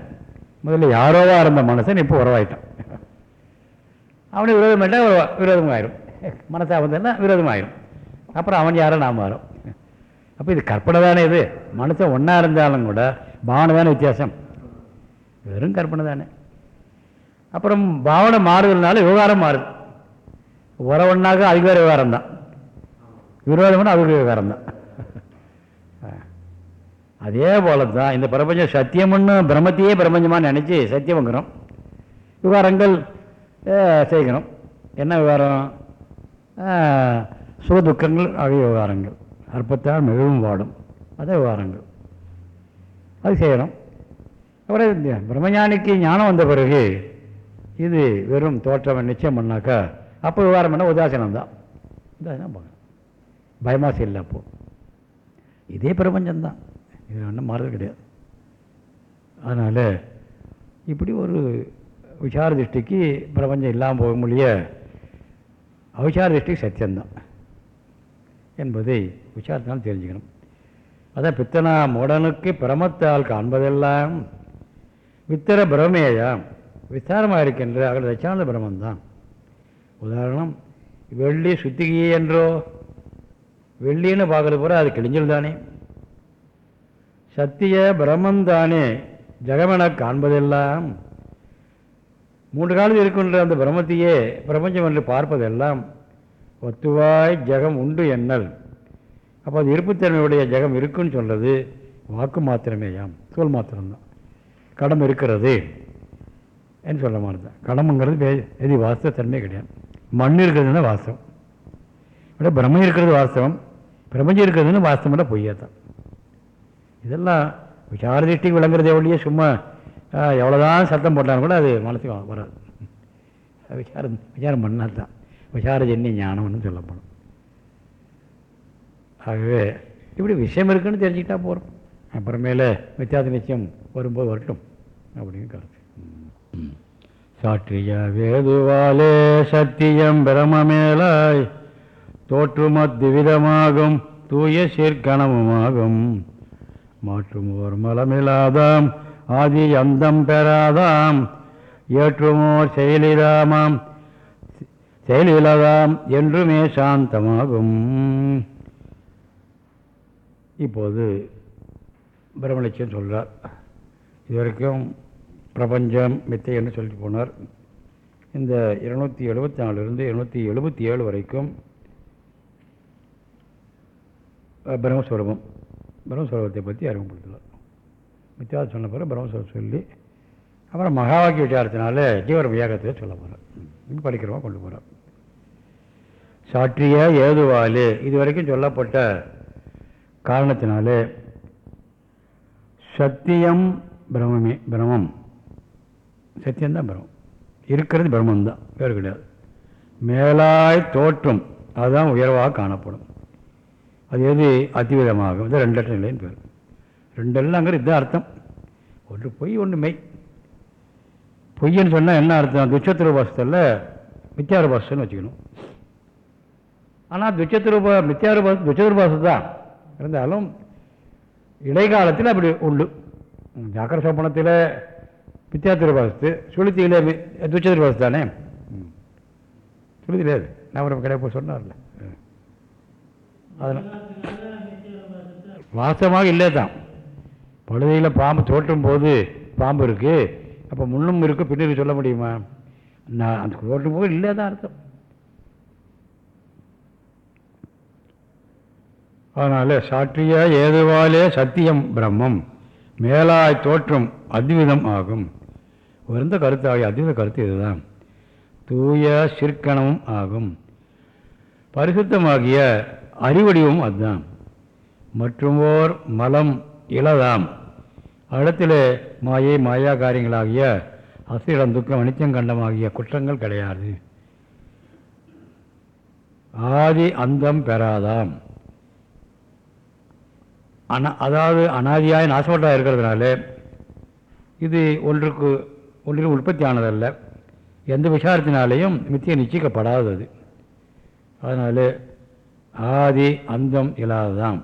முதல்ல யாரோவா இருந்த மனுஷன் இப்போ உறவாயிட்டான். அவனுக்கு விரோதம் பண்ணிட்டா விரோதமாயிரும். மனசா வந்தேன்னா விரோதமாயிரும். அப்புறம் அவன் யாரோ நாம் வரும் அப்போ இது கற்பனை தானே இது? மனுஷன் ஒன்றா இருந்தாலும் கூட பாவனை தானே வித்தியாசம். வெறும் கற்பனை தானே. அப்புறம் பாவனை மாறுதல்னால விவகாரம் மாறுது. உறவுனாக்க அதுக்கு வேறு விவகாரம் தான். விரோதம்னா அதுக்கு விவகாரம் தான். அதே போல தான் இந்த பிரபஞ்சம் சத்தியம்னு பிரம்மத்தையே பிரபஞ்சமாக நினச்சி சத்தியம்ங்கிறோம். விவகாரங்கள் செய்கிறோம். என்ன விவகாரம்? சுகதுக்கங்கள் ஆகிய விவகாரங்கள். அற்பத்தால் மிகவும் வாடும். அதே விவகாரங்கள். அது செய்கிறோம். அப்புறம் பிரம்மஞானிக்கு ஞானம் வந்த பிறகு இது வெறும் தோற்றம் நிச்சயம் பண்ணாக்கா அப்போ விவகாரம் பண்ண உதாசீனம் தான் உதாசீனம் பார்க்கணும். பயமாசை இல்லை அப்போது இதே பிரபஞ்சம்தான். இது ஒன்றும் மாறுதல் கிடையாது. அதனால் இப்படி ஒரு விசார திருஷ்டிக்கு பிரபஞ்சம் இல்லாமல் போக முடிய அவிசார திருஷ்டிக்கு சத்தியம்தான். என்பதை விசாரத்தினால் தெரிஞ்சுக்கணும். அதான் பித்தனா மூடனுக்கு பிரமத்தால் காண்பதெல்லாம் வித்தர பிரமேயம். விசாரமாக இருக்கின்ற அகல தச்சானந்த பிரமந்தான் உதாரணம் வெள்ளி சுத்திகையே என்றோ வெள்ளின்னு பார்க்குற பூரா அது கிழிஞ்சல் தானே. சத்திய பிரம்மந்தானே ஜெகமென காண்பதெல்லாம். மூன்று காலத்தில் இருக்கின்ற அந்த பிரம்மத்தையே பிரபஞ்சம் என்று பார்ப்பதெல்லாம் ஒத்துவாய் ஜெகம் உண்டு எண்ணல் அப்போ அது இருப்புத்தன்மையுடைய ஜெகம் இருக்குன்னு சொல்கிறது வாக்கு மாத்திரமேயாம். தோல் மாத்திரம்தான். கடம் இருக்கிறது. என்று சொல்ல மாட்டேன். கடமுங்கிறது எதி எது வாஸ்தவத்தன்மை கிடையாது. மண் இருக்கிறதுனா வாஸ்தவம் விட பிரம்மம் இருக்கிறது வாஸ்தவம் பிரபஞ்சம் இருக்கிறதுன்னு வாஸ்தவம் பொய்யா தான். இதெல்லாம் விசார திருஷ்டிக்கு விளங்குறதே ஒழிய சும்மா எவ்வளோதான் சத்தம் போட்டாலும் கூட அது மனசுக்கு வராது. விசாரம் விசாரம் பண்ணால் தான் விசாரஜன்ய ஞானம்னு சொல்லப்படும். ஆகவே இப்படி விஷயம் இருக்குன்னு தெரிஞ்சுக்கிட்டா போகிறோம் அப்புறமேல வித்தியாச நிச்சயம் வரும்போது வரட்டும். அப்படின்னு கருத்து. ம். சாற்றிய வேதுவாலே சத்தியம் பிரமமேலாய் தோற்றுமத் திவிதமாகும் தூய சீர்கணமுமாகும் மாற்றுமோர் மலமில்லாதாம் ஆதி அந்தம் பெறாதாம் ஏற்றுமோர் செயலிலாமாம் செயலிலதாம் என்றுமே சாந்தமாகும். இப்போது பிரம்மலட்சியம் சொல்கிறார் இதுவரைக்கும் பிரபஞ்சம் மித்தை என்று சொல்லிட்டு போனார். இந்த இருநூற்றி எழுபத்தி நாலுலேருந்து இருநூற்றி எழுபத்தி ஏழு வரைக்கும் அஹ், பிரம்மஸ்வரூபம் பிரம்மஸ்வரூபத்தை பற்றி அறிமுகப்படுத்தலாம் மித்தியாவது சொன்ன பிறகு பிரம்மஸ்வரம் சொல்லி அப்புறம் மகாவாக்கிய விசாரத்தினால ஜீவர வியாகத்தை சொல்ல போகிறேன் இப்போ படிக்கிறவங்க கொண்டு போகிறோம் சாற்றிய ஏதுவாலே இதுவரைக்கும் சொல்லப்பட்ட காரணத்தினாலே சத்தியம் பிரமமே பிரமம் சத்தியம்தான் பிரமம் இருக்கிறது பிரம்மந்தான் வேறு கிடையாது. மேலாய் தோற்றம் அதுதான் உயர்வாக காணப்படும். அது எது? அதிவிதமாகும் இது லட்சம் நிலைன்னு பேர். ரெண்டெல்லாங்கிற இதுதான் அர்த்தம். ஒன்று பொய் ஒன்று மெய். பொய்ன்னு சொன்னால் என்ன அர்த்தம்? துச்சத்திர உபாசத்தில் மித்தியார பாசன்னு வச்சுக்கணும். ஆனால் துச்சத்திரூப மித்தியார உபாசம் துச்சத்திர தான் இருந்தாலும் இடைக்காலத்தில் அப்படி உண்டு. ஜாக்கிர சோப்பனத்தில் துச்சத்திர பாசத்து தானே? ம். சுளுத்திலே அது. நான் கடை போய் சொன்னார்ல. அதனால் வாசமாக இல்லை தான் பழுதையில் பாம்பு தோட்டும் போது பாம்பு இருக்குது அப்போ முன்னும் இருக்கு. பின்னும் சொல்ல முடியுமா? நான் அந்த தோட்டும் போது இல்லை தான் அர்த்தம். அதனால் சாற்றிய ஏதுவாலே சத்தியம் பிரம்மம். மேலாய் தோற்றும் அத்விதம் ஆகும். உயர்ந்த கருத்தாகிய அத்வித கருத்து இதுதான். தூய சிற்கணமும் ஆகும். பரிசுத்தமாகிய அறிவடிவும் அதுதான். மற்றும் ஓர் மலம் இளதாம். இடத்திலே மாயை மாயா காரியங்களாகிய அசிடம் துக்கம் அனிச்சங்கண்டமாகிய குற்றங்கள் கிடையாது. ஆதி அந்தம் பெறாதாம். அனா அதாவது அனாதியாய் நாசமட்டாக இருக்கிறதுனால இது ஒன்றுக்கு ஒன்றில் உற்பத்தி ஆனதல்ல எந்த விசாரத்தினாலேயும் மித்திய நிச்சயிக்கப்படாதது அதனால் ஆதி அந்தம் இல்லாததாம்.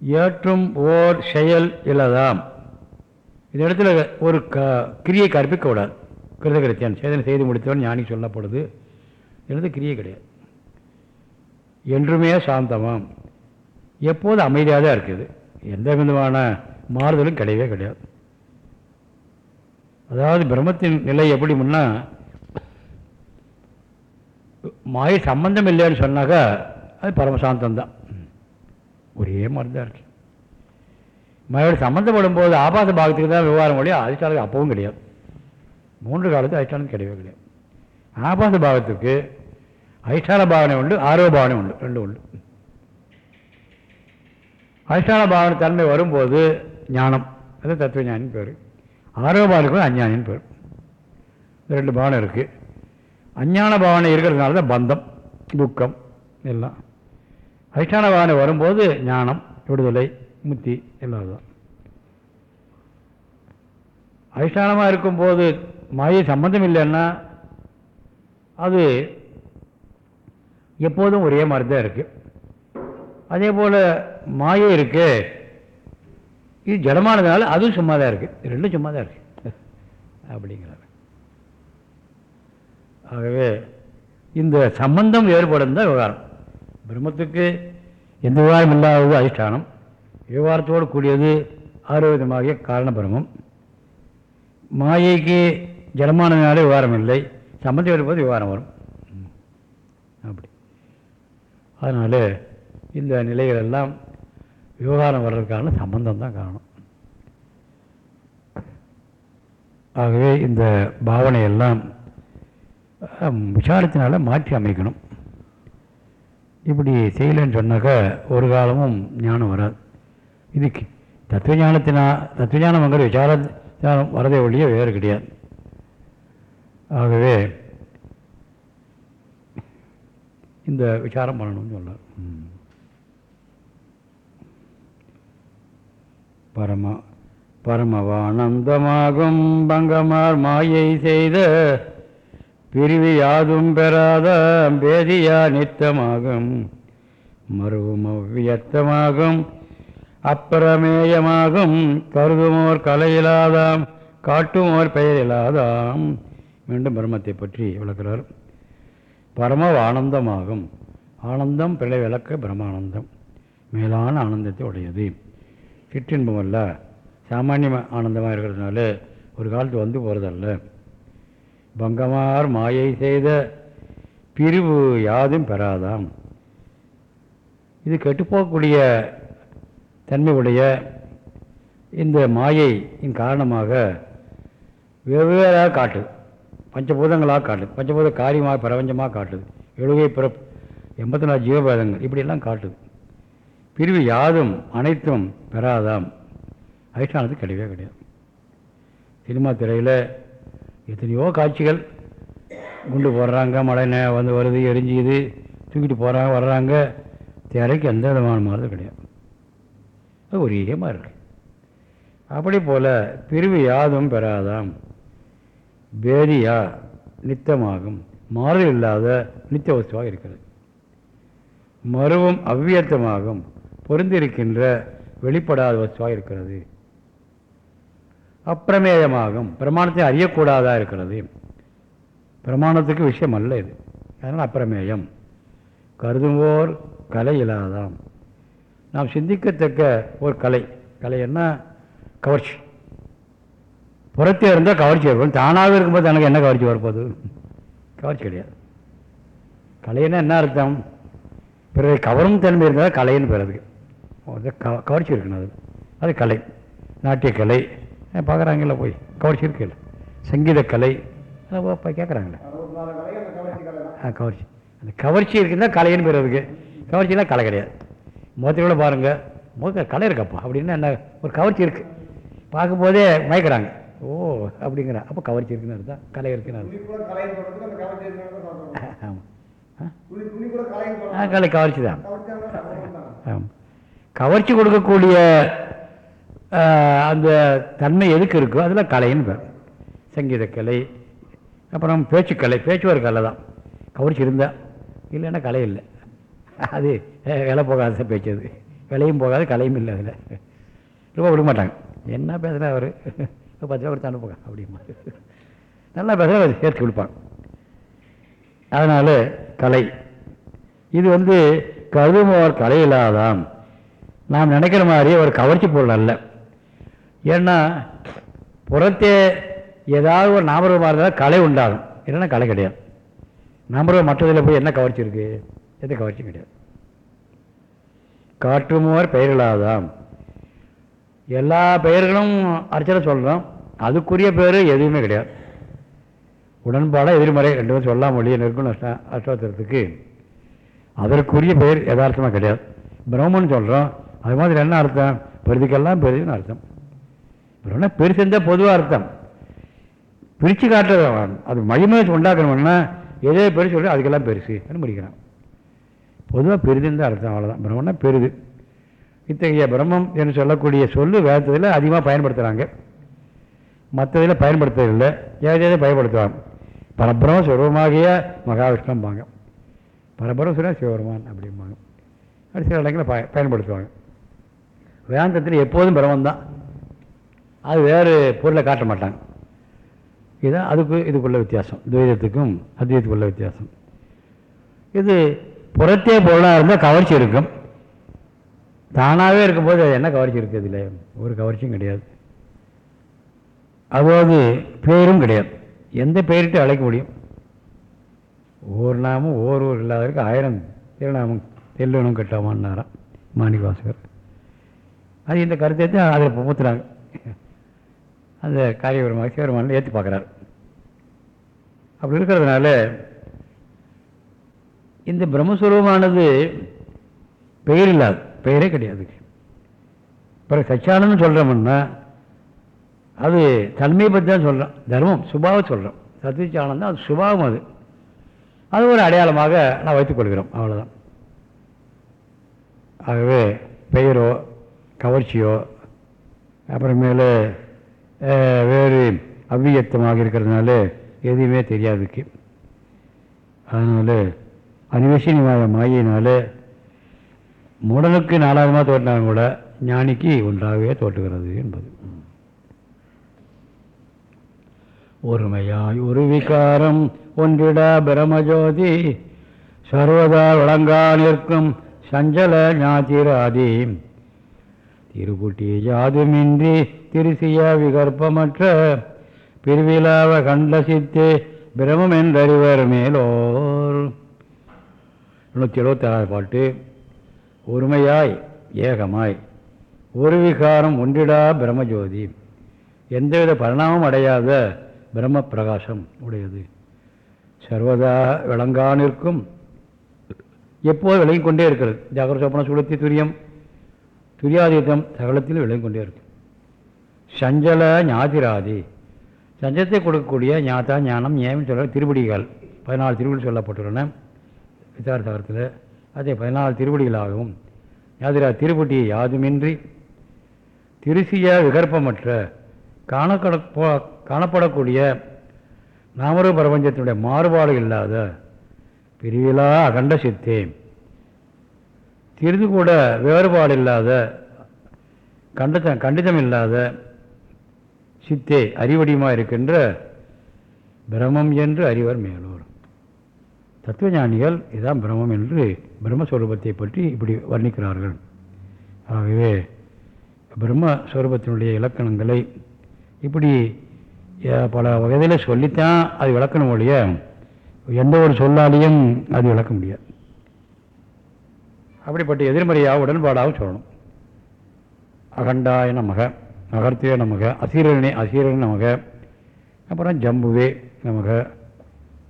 ஏற்றும் ஓர் செயல் இல்லாதாம். இந்த இடத்துல ஒரு க கிரியை கற்பிக்க விடாது கிருத கிருத்தியான் சேதனை செய்து முடித்தவன் ஞானி சொல்லப்படுது. எனது கிரியை கிடையாது. என்றுமே சாந்தமாம். எப்போது அமைதியாக தான் இருக்குது. எந்த விதமான மாறுதலும் கிடையவே கிடையாது. அதாவது பிரம்மத்தின் நிலை எப்படி முன்னா மாய சம்பந்தம் இல்லைன்னு சொன்னாக்கா அது பரமசாந்தம் தான் ஒரே மாதிரி தான் இருக்கு. மாயோட சம்மந்தப்படும் போது ஆபாச பாகத்துக்கு தான் விவகாரம் ஒழிய அதிஷ்டானம் அப்பவும் கிடையாது. மூன்று காலத்து அதிஷ்டானம் கிடையவே கிடையாது. ஆபாச பாகத்துக்கு அதிஷ்டான பாவனை உண்டு ஆர்வ பாவனை உண்டு ரெண்டு உண்டு. அதிஷ்டான பாவனை தன்மை வரும்போது ஞானம். அது தத்துவ ஞானின் பேர். ஆரோக பாவனுக்கு அஞ்ஞானின் பேர். இந்த ரெண்டு பாவனை இருக்குது அஞ்ஞான பாவனை இருக்கிறதுனால தான் பந்தம் துக்கம் எல்லாம். அதிஷ்டான பாவனை வரும்போது ஞானம் விடுதலை முத்தி எல்லாம் தான் அதிஷ்டானமாக இருக்கும்போது மாயை சம்பந்தம் இல்லைன்னா அது எப்போதும் ஒரே மாதிரி தான் இருக்குது அதே போல் மாயை இருக்கு. இது ஜடமானதுனால அதுவும் சும்மா தான் இருக்குது ரெண்டும் சும்மா தான் இருக்குது அப்படிங்கிறார். ஆகவே இந்த சம்பந்தம் ஏற்படும் தான் விவகாரம். பிரம்மத்துக்கு எந்த விவகாரம் இல்லாதது அதிஷ்டானம். விவகாரத்தோடு கூடியது ஆரோக்கியமாகிய காரண பிரம்மம். மாயைக்கு ஜலமானதுனாலே விவகாரம் இல்லை. சம்பந்தம் ஏற்பது விவகாரம் வரும். அப்படி. அதனால் இந்த நிலைகள் எல்லாம் விவகாரம் வர்றதுக்கான சம்பந்தம் தான் காரணம். ஆகவே இந்த பாவனையெல்லாம் விசாரத்தினால் மாற்றி அமைக்கணும். இப்படி செய்யலைன்னு சொன்னாக்கா ஒரு காலமும் ஞானம் வராது. இதுக்கு தத்துவ ஞானத்தினா தத்துவ ஞானம்ங்கிற விசார ஞானம் வரதே ஒழிய வேறு கிடையாது. ஆகவே இந்த விசாரம் பண்ணணும்னு சொன்னார். பரம பரமவானந்தமாகும் பங்கமார் மாயை செய்த பிரிவு யாதும் பெறாத பேதியா நித்தமாகும் மருவும் அவ்வியத்தமாகும் அப்பிரமேயமாகும் கருதுமோர் கலையிலாதாம் காட்டுமோர் பெயரில்லாதாம் மீண்டும் பிரம்மத்தை பற்றி விளக்கிறார். பரம ஆனந்தமாகும் ஆனந்தம் பிழை விளக்க பிரமானந்தம் மேலான ஆனந்தத்தை உடையது. சிற்றின்பம் அல்ல சாமானிய ஆனந்தமாக இருக்கிறதுனால ஒரு காலத்து வந்து போகிறதல்ல பங்கமார் மாயை செய்த பிரிவு யாதும் பெறாதாம். இது கெட்டுப்போகக்கூடிய தன்மை உடைய இந்த மாயையின் காரணமாக வெவ்வேறாக காட்டுது. பஞ்சபூதங்களாக காட்டுது. பஞ்சபூத காரியமாக பிரபஞ்சமாக காட்டுது. எழுகை பிறப்பு எண்பத்தி நாலு ஜீவபேதங்கள் இப்படியெல்லாம் காட்டுது. பிரிவு யாதும் அனைத்தும் பெறாதாம். அதிஷ்டானத்துக்கு கிடையவே கிடையாது. சினிமா திரையில் எத்தனையோ காட்சிகள் குண்டு போடுறாங்க மழை நே- வந்து வருது எரிஞ்சுது தூக்கிட்டு போகிறாங்க வர்றாங்க. திரைக்கு எந்த விதமான மாறுதல் கிடையாது. அது ஒரே மாதிரி இருக்கு. அப்படி போல் பிரிவு யாதும் பெறாதாம். பேதியா நித்தமாகும். மாறு இல்லாத நித்திய வஸ்துவாக இருக்கிறது. மருவும் அவ்வியர்த்தமாகும். பொருந்திருக்கின்ற வெளிப்படாத வஸ்துவாக இருக்கிறது. அப்பிரமேயமாகும். பிரமாணத்தை அறியக்கூடாதா இருக்கிறது. பிரமாணத்துக்கு விஷயம் அல்ல இது. அதனால் அப்பிரமேயம். கருதுவோர் கலை இல்லாதாம். நாம் சிந்திக்கத்தக்க ஒரு கலை. கலை என்ன? கவர்ச்சி. புறத்தே இருந்தால் கவர்ச்சி இருக்கும் தானாக இருக்கும்போது எனக்கு என்ன கவர்ச்சி வரப்போது கவர்ச்சி கிடையாது. கலைன்னா என்ன அர்த்தம்? பிறகு கவரும் தன்மை இருந்தால் கலைன்னு பிறகு அது க கவர்ச்சி இருக்கணும் அது. அது கலை. நாட்டியக்கலை. பார்க்குறாங்கல்ல போய். கவர்ச்சி இருக்குல்ல சங்கீத கலை இப்போ கேட்குறாங்களே. ஆ கவர்ச்சி. அந்த கவர்ச்சி இருக்குன்னா கலைன்னு பேர் அதுக்கு. கவர்ச்சினா கலை கிடையாது. முகத்தில் கூட பாருங்கள் முகத்தில் கலை இருக்கப்பா. அப்படின்னா என்ன ஒரு கவர்ச்சி இருக்குது பார்க்கும்போதே மயக்கிறாங்க. ஓ அப்படிங்கிற. அப்போ கவர்ச்சி இருக்குன்னு அர்த்தம். கலை இருக்குன்னு ஆமாம் ஆ கலை கவர்ச்சி தான். கவர்ச்சி தான். ஆமாம் கவர்ச்சி கொடுக்கக்கூடிய அந்த தன்மை எதுக்கு இருக்கோ அதில் கலைன்னு பேர். சங்கீதக்கலை அப்புறம் பேச்சுக்கலை பேச்சு ஒரு கலை தான். கவர்ச்சி இருந்தால் இல்லைன்னா கலை இல்லை. அது விலை போகாத பேச்சு அது விலையும் போகாது கலையும் இல்லை அதில். ரூபா கொடுக்க மாட்டாங்க. என்ன பேசுகிறா அவர்? பத்து ரூபா கொடுத்து அனுப்புங்க அப்படிமா நல்லா பேசுகிற சேர்த்து கொடுப்பாங்க. அதனால் கலை. இது வந்து கருதுமோர் கலை இல்லாதான் நாம் நினைக்கிற மாதிரி ஒரு கவர்ச்சி பொருள் அல்ல. ஏன்னா புறத்தே ஏதாவது ஒரு நாமரூபமாக இருந்தால் கலை உண்டாகும். இல்லைன்னா கலை கிடையாது. நாமரூபம் மற்றதில் போய் என்ன கவர்ச்சி இருக்குது எந்த கவர்ச்சியும் கிடையாது. காட்டுமோர் பெயரில்லாதாம் எல்லா பெயர்களும் அர்ச்சனை சொல்கிறோம் அதுக்குரிய பேர் எதுவுமே கிடையாது. உடன்பாடாக எதிர்மறை ரெண்டு பேரும் சொல்லாம ஒழிய நிற்கும் அஷ்டோத்திரத்துக்கு. அதற்குரிய பெயர் யதார்த்தமாக கிடையாது. பிரம்மன் சொல்கிறோம் அது மாதிரி என்ன அர்த்தம்? பெருதுக்கெல்லாம் பெருதுன்னு அர்த்தம். பிரம்மனா பெருசு இருந்தால் பொதுவாக அர்த்தம். பிரித்து காட்டுறது அது மகிமை உண்டாக்கணும்னா எதே பெருசு சொல்லி அதுக்கெல்லாம் பெருசு முடிக்கிறான். பொதுவாக பெரிதுன்னு தான் அர்த்தம் அவ்வளோதான் பிரம்மன்னா பெரிது. இத்தகைய பிரம்மம் என்று சொல்லக்கூடிய சொல்லு வேதத்தில் அதிகமாக பயன்படுத்துகிறாங்க மற்றதில் பயன்படுத்துறதில்லை ஏதாவது பயன்படுத்துவாங்க பரபிரம சுரூபமாகிய மகாவிஷ்ணம்பாங்க. பரபிரம சுர சிவபெருமான் அப்படிம்பாங்க. அது சில இடங்களில் பய பயன்படுத்துவாங்க. வேதாந்தத்தில் எப்போதும் பிரமந்தான் அது வேறு பொருளை காட்ட மாட்டாங்க. இதுதான் அதுக்கு இதுக்குள்ள வித்தியாசம். துவைதத்துக்கும் அத்வைதத்துக்குள்ள வித்தியாசம். இது புறத்தே பொருளாக இருந்தால் கவர்ச்சி இருக்கும். தானாகவே இருக்கும்போது அது என்ன கவர்ச்சி இருக்குது இதில் ஒரு கவர்ச்சியும் கிடையாது. அதாவது பேரும் கிடையாது. எந்த பெயரிட்டு அழைக்க முடியும்? ஒவ்வொரு நாமும் ஒவ்வொரு ஊர் இல்லாதவருக்கு ஆயிரம் திருநாமம் தெல்லுவனும் கட்டாமான்னாராம் மாணிவாசகர் அது இந்த கருத்தை தான் அதில் புகுத்துறாங்க. அந்த காரியபுரமாக சிவபெருமானில் ஏற்றி பார்க்குறாரு. அப்படி இருக்கிறதுனால இந்த பிரம்மஸ்வரூபமானது பெயர் இல்லாது. பெயரே கிடையாது. பிறகு சச்சியானந்தம் சொல்கிறோம்னா அது தன்மையை பற்றி தான் சொல்கிறோம் தர்மம் சுபாவம் சொல்கிறோம் சத்விச்சானந்தம் அது சுபாவம் அது. அது ஒரு அடையாளமாக நான் வைத்துக் கொள்கிறோம். அவ்வளோதான் ஆகவே பெயரோ கவர்ச்சியோ அப்புறமேலு வேறு அவ்வியத்தமாக இருக்கிறதுனால எதுவுமே தெரியாதுக்கு அதனால் அனிவசியமான மாயினால் முடலுக்கு நாலாவதாக தோற்றினாலும் கூட ஞானிக்கு ஒன்றாகவே தோற்றுகிறது என்பது. ஒருமையாய் ஒரு விகாரம் ஒன்றிடா பிரமஜோதி சர்வதா விளங்கா நிற்கும் சஞ்சல ஞாத்திராதி திருப்புட்டிய யாதுமின்றி திருசிய விகற்பமற்ற பிரிவிலாவ கண்டசித்தே பிரமம் என்றறிவர் மேலோர். நூற்றி எழுபத்தாறாவது பாட்டு. ஒருமையாய் ஏகமாய் ஒரு விகாரம் ஒன்றிடா பிரம்மஜோதி எந்தவித பரிணாமம் அடையாத பிரம்ம பிரகாசம் உடையது. சர்வதா விளங்கானிருக்கும் எப்போது விளங்கிக் கொண்டே இருக்கிறது. ஜாகர சோப்பன சுளுத்தி துரியம். துரியாதீதம் சகலத்தில் விளங்கிக் கொண்டே இருக்கும். சஞ்சல ஞாதிராதி. சஞ்சலத்தை கொடுக்கக்கூடிய ஞாத்தா ஞானம் ஞானம் சொல்ல திருவடிகள் பதினாலு திருவடி சொல்லப்பட்டுள்ளன. விசார சகரத்தில் அதே பதினாலு திருப்படிகளாகவும் ஞாதிரா திருப்படி யாதுமின்றி திருசிய விகற்பமற்ற காணக்கட போ- காணப்படக்கூடிய நாமரு பிரபஞ்சத்தினுடைய மாறுபாடு இல்லாத பிரிவிலா அகண்ட சித்தே. சிறிது கூட வேறுபாடு இல்லாத கண்டிதம் கண்டிதம் இல்லாத சித்தே அறிவடியமாக இருக்கின்ற பிரம்மம் என்று அறிவர் மேலூர். தத்துவஞானிகள் இதான் பிரம்மம் என்று பிரம்மஸ்வரூபத்தை பற்றி இப்படி வர்ணிக்கிறார்கள். ஆகவே பிரம்மஸ்வரூபத்தினுடைய இலக்கணங்களை இப்படி பல வகையில் சொல்லித்தான் அது விளக்கணும் ஒழிய எந்த ஒரு சொல்லாலையும் அது விளக்க முடியாது. அப்படிப்பட்ட எதிர்மறையாக உடன்பாடாக சொல்லணும். அகண்டாய நமக அகர்த்திய நமக அசீரனே அசீரன் நமக அப்புறம் ஜம்புவே நமக.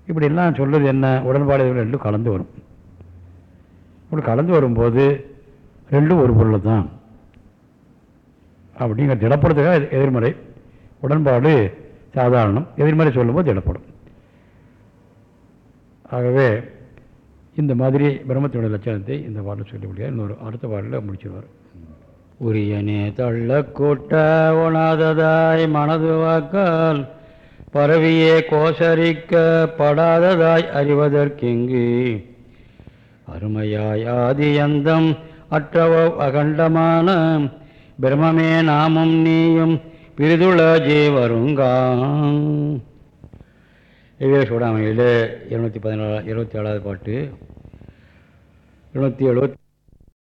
இப்படிலாம் சொல்றது என்ன? உடன்பாடு ரெண்டும் கலந்து வரும். இப்படி கலந்து வரும்போது ரெண்டும் ஒரு பொருள் தான். அப்படிங்கிற திடப்படுறதுக்காக எதிர்மறை. உடன்பாடு சாதாரணம். எதிர்மறை சொல்லும்போது திடப்படும். ஆகவே இந்த மாதிரி பிரம்மத்தினுடைய லட்சணத்தை இந்த வாரில் சொல்ல முடியாது இன்னொரு அடுத்த பாட்டில் முடிச்சிருவார். உரியனே தள்ள கூட்ட உணாததாய் மனது வாக்கால் பரவியே கோசரிக்கப்படாததாய் அறிவதற்கெங்கு? அருமையாய் ஆதியந்தம் அற்றவ அகண்டமான பிரமமே நாமும் நீயும் பிரிதுள ஜீவருங்காம். விவேக சூடாமையில் இருநூற்றி பதினாலு இருபத்தி ஏழாவது பாட்டு இருநூற்றி எழுபத்தி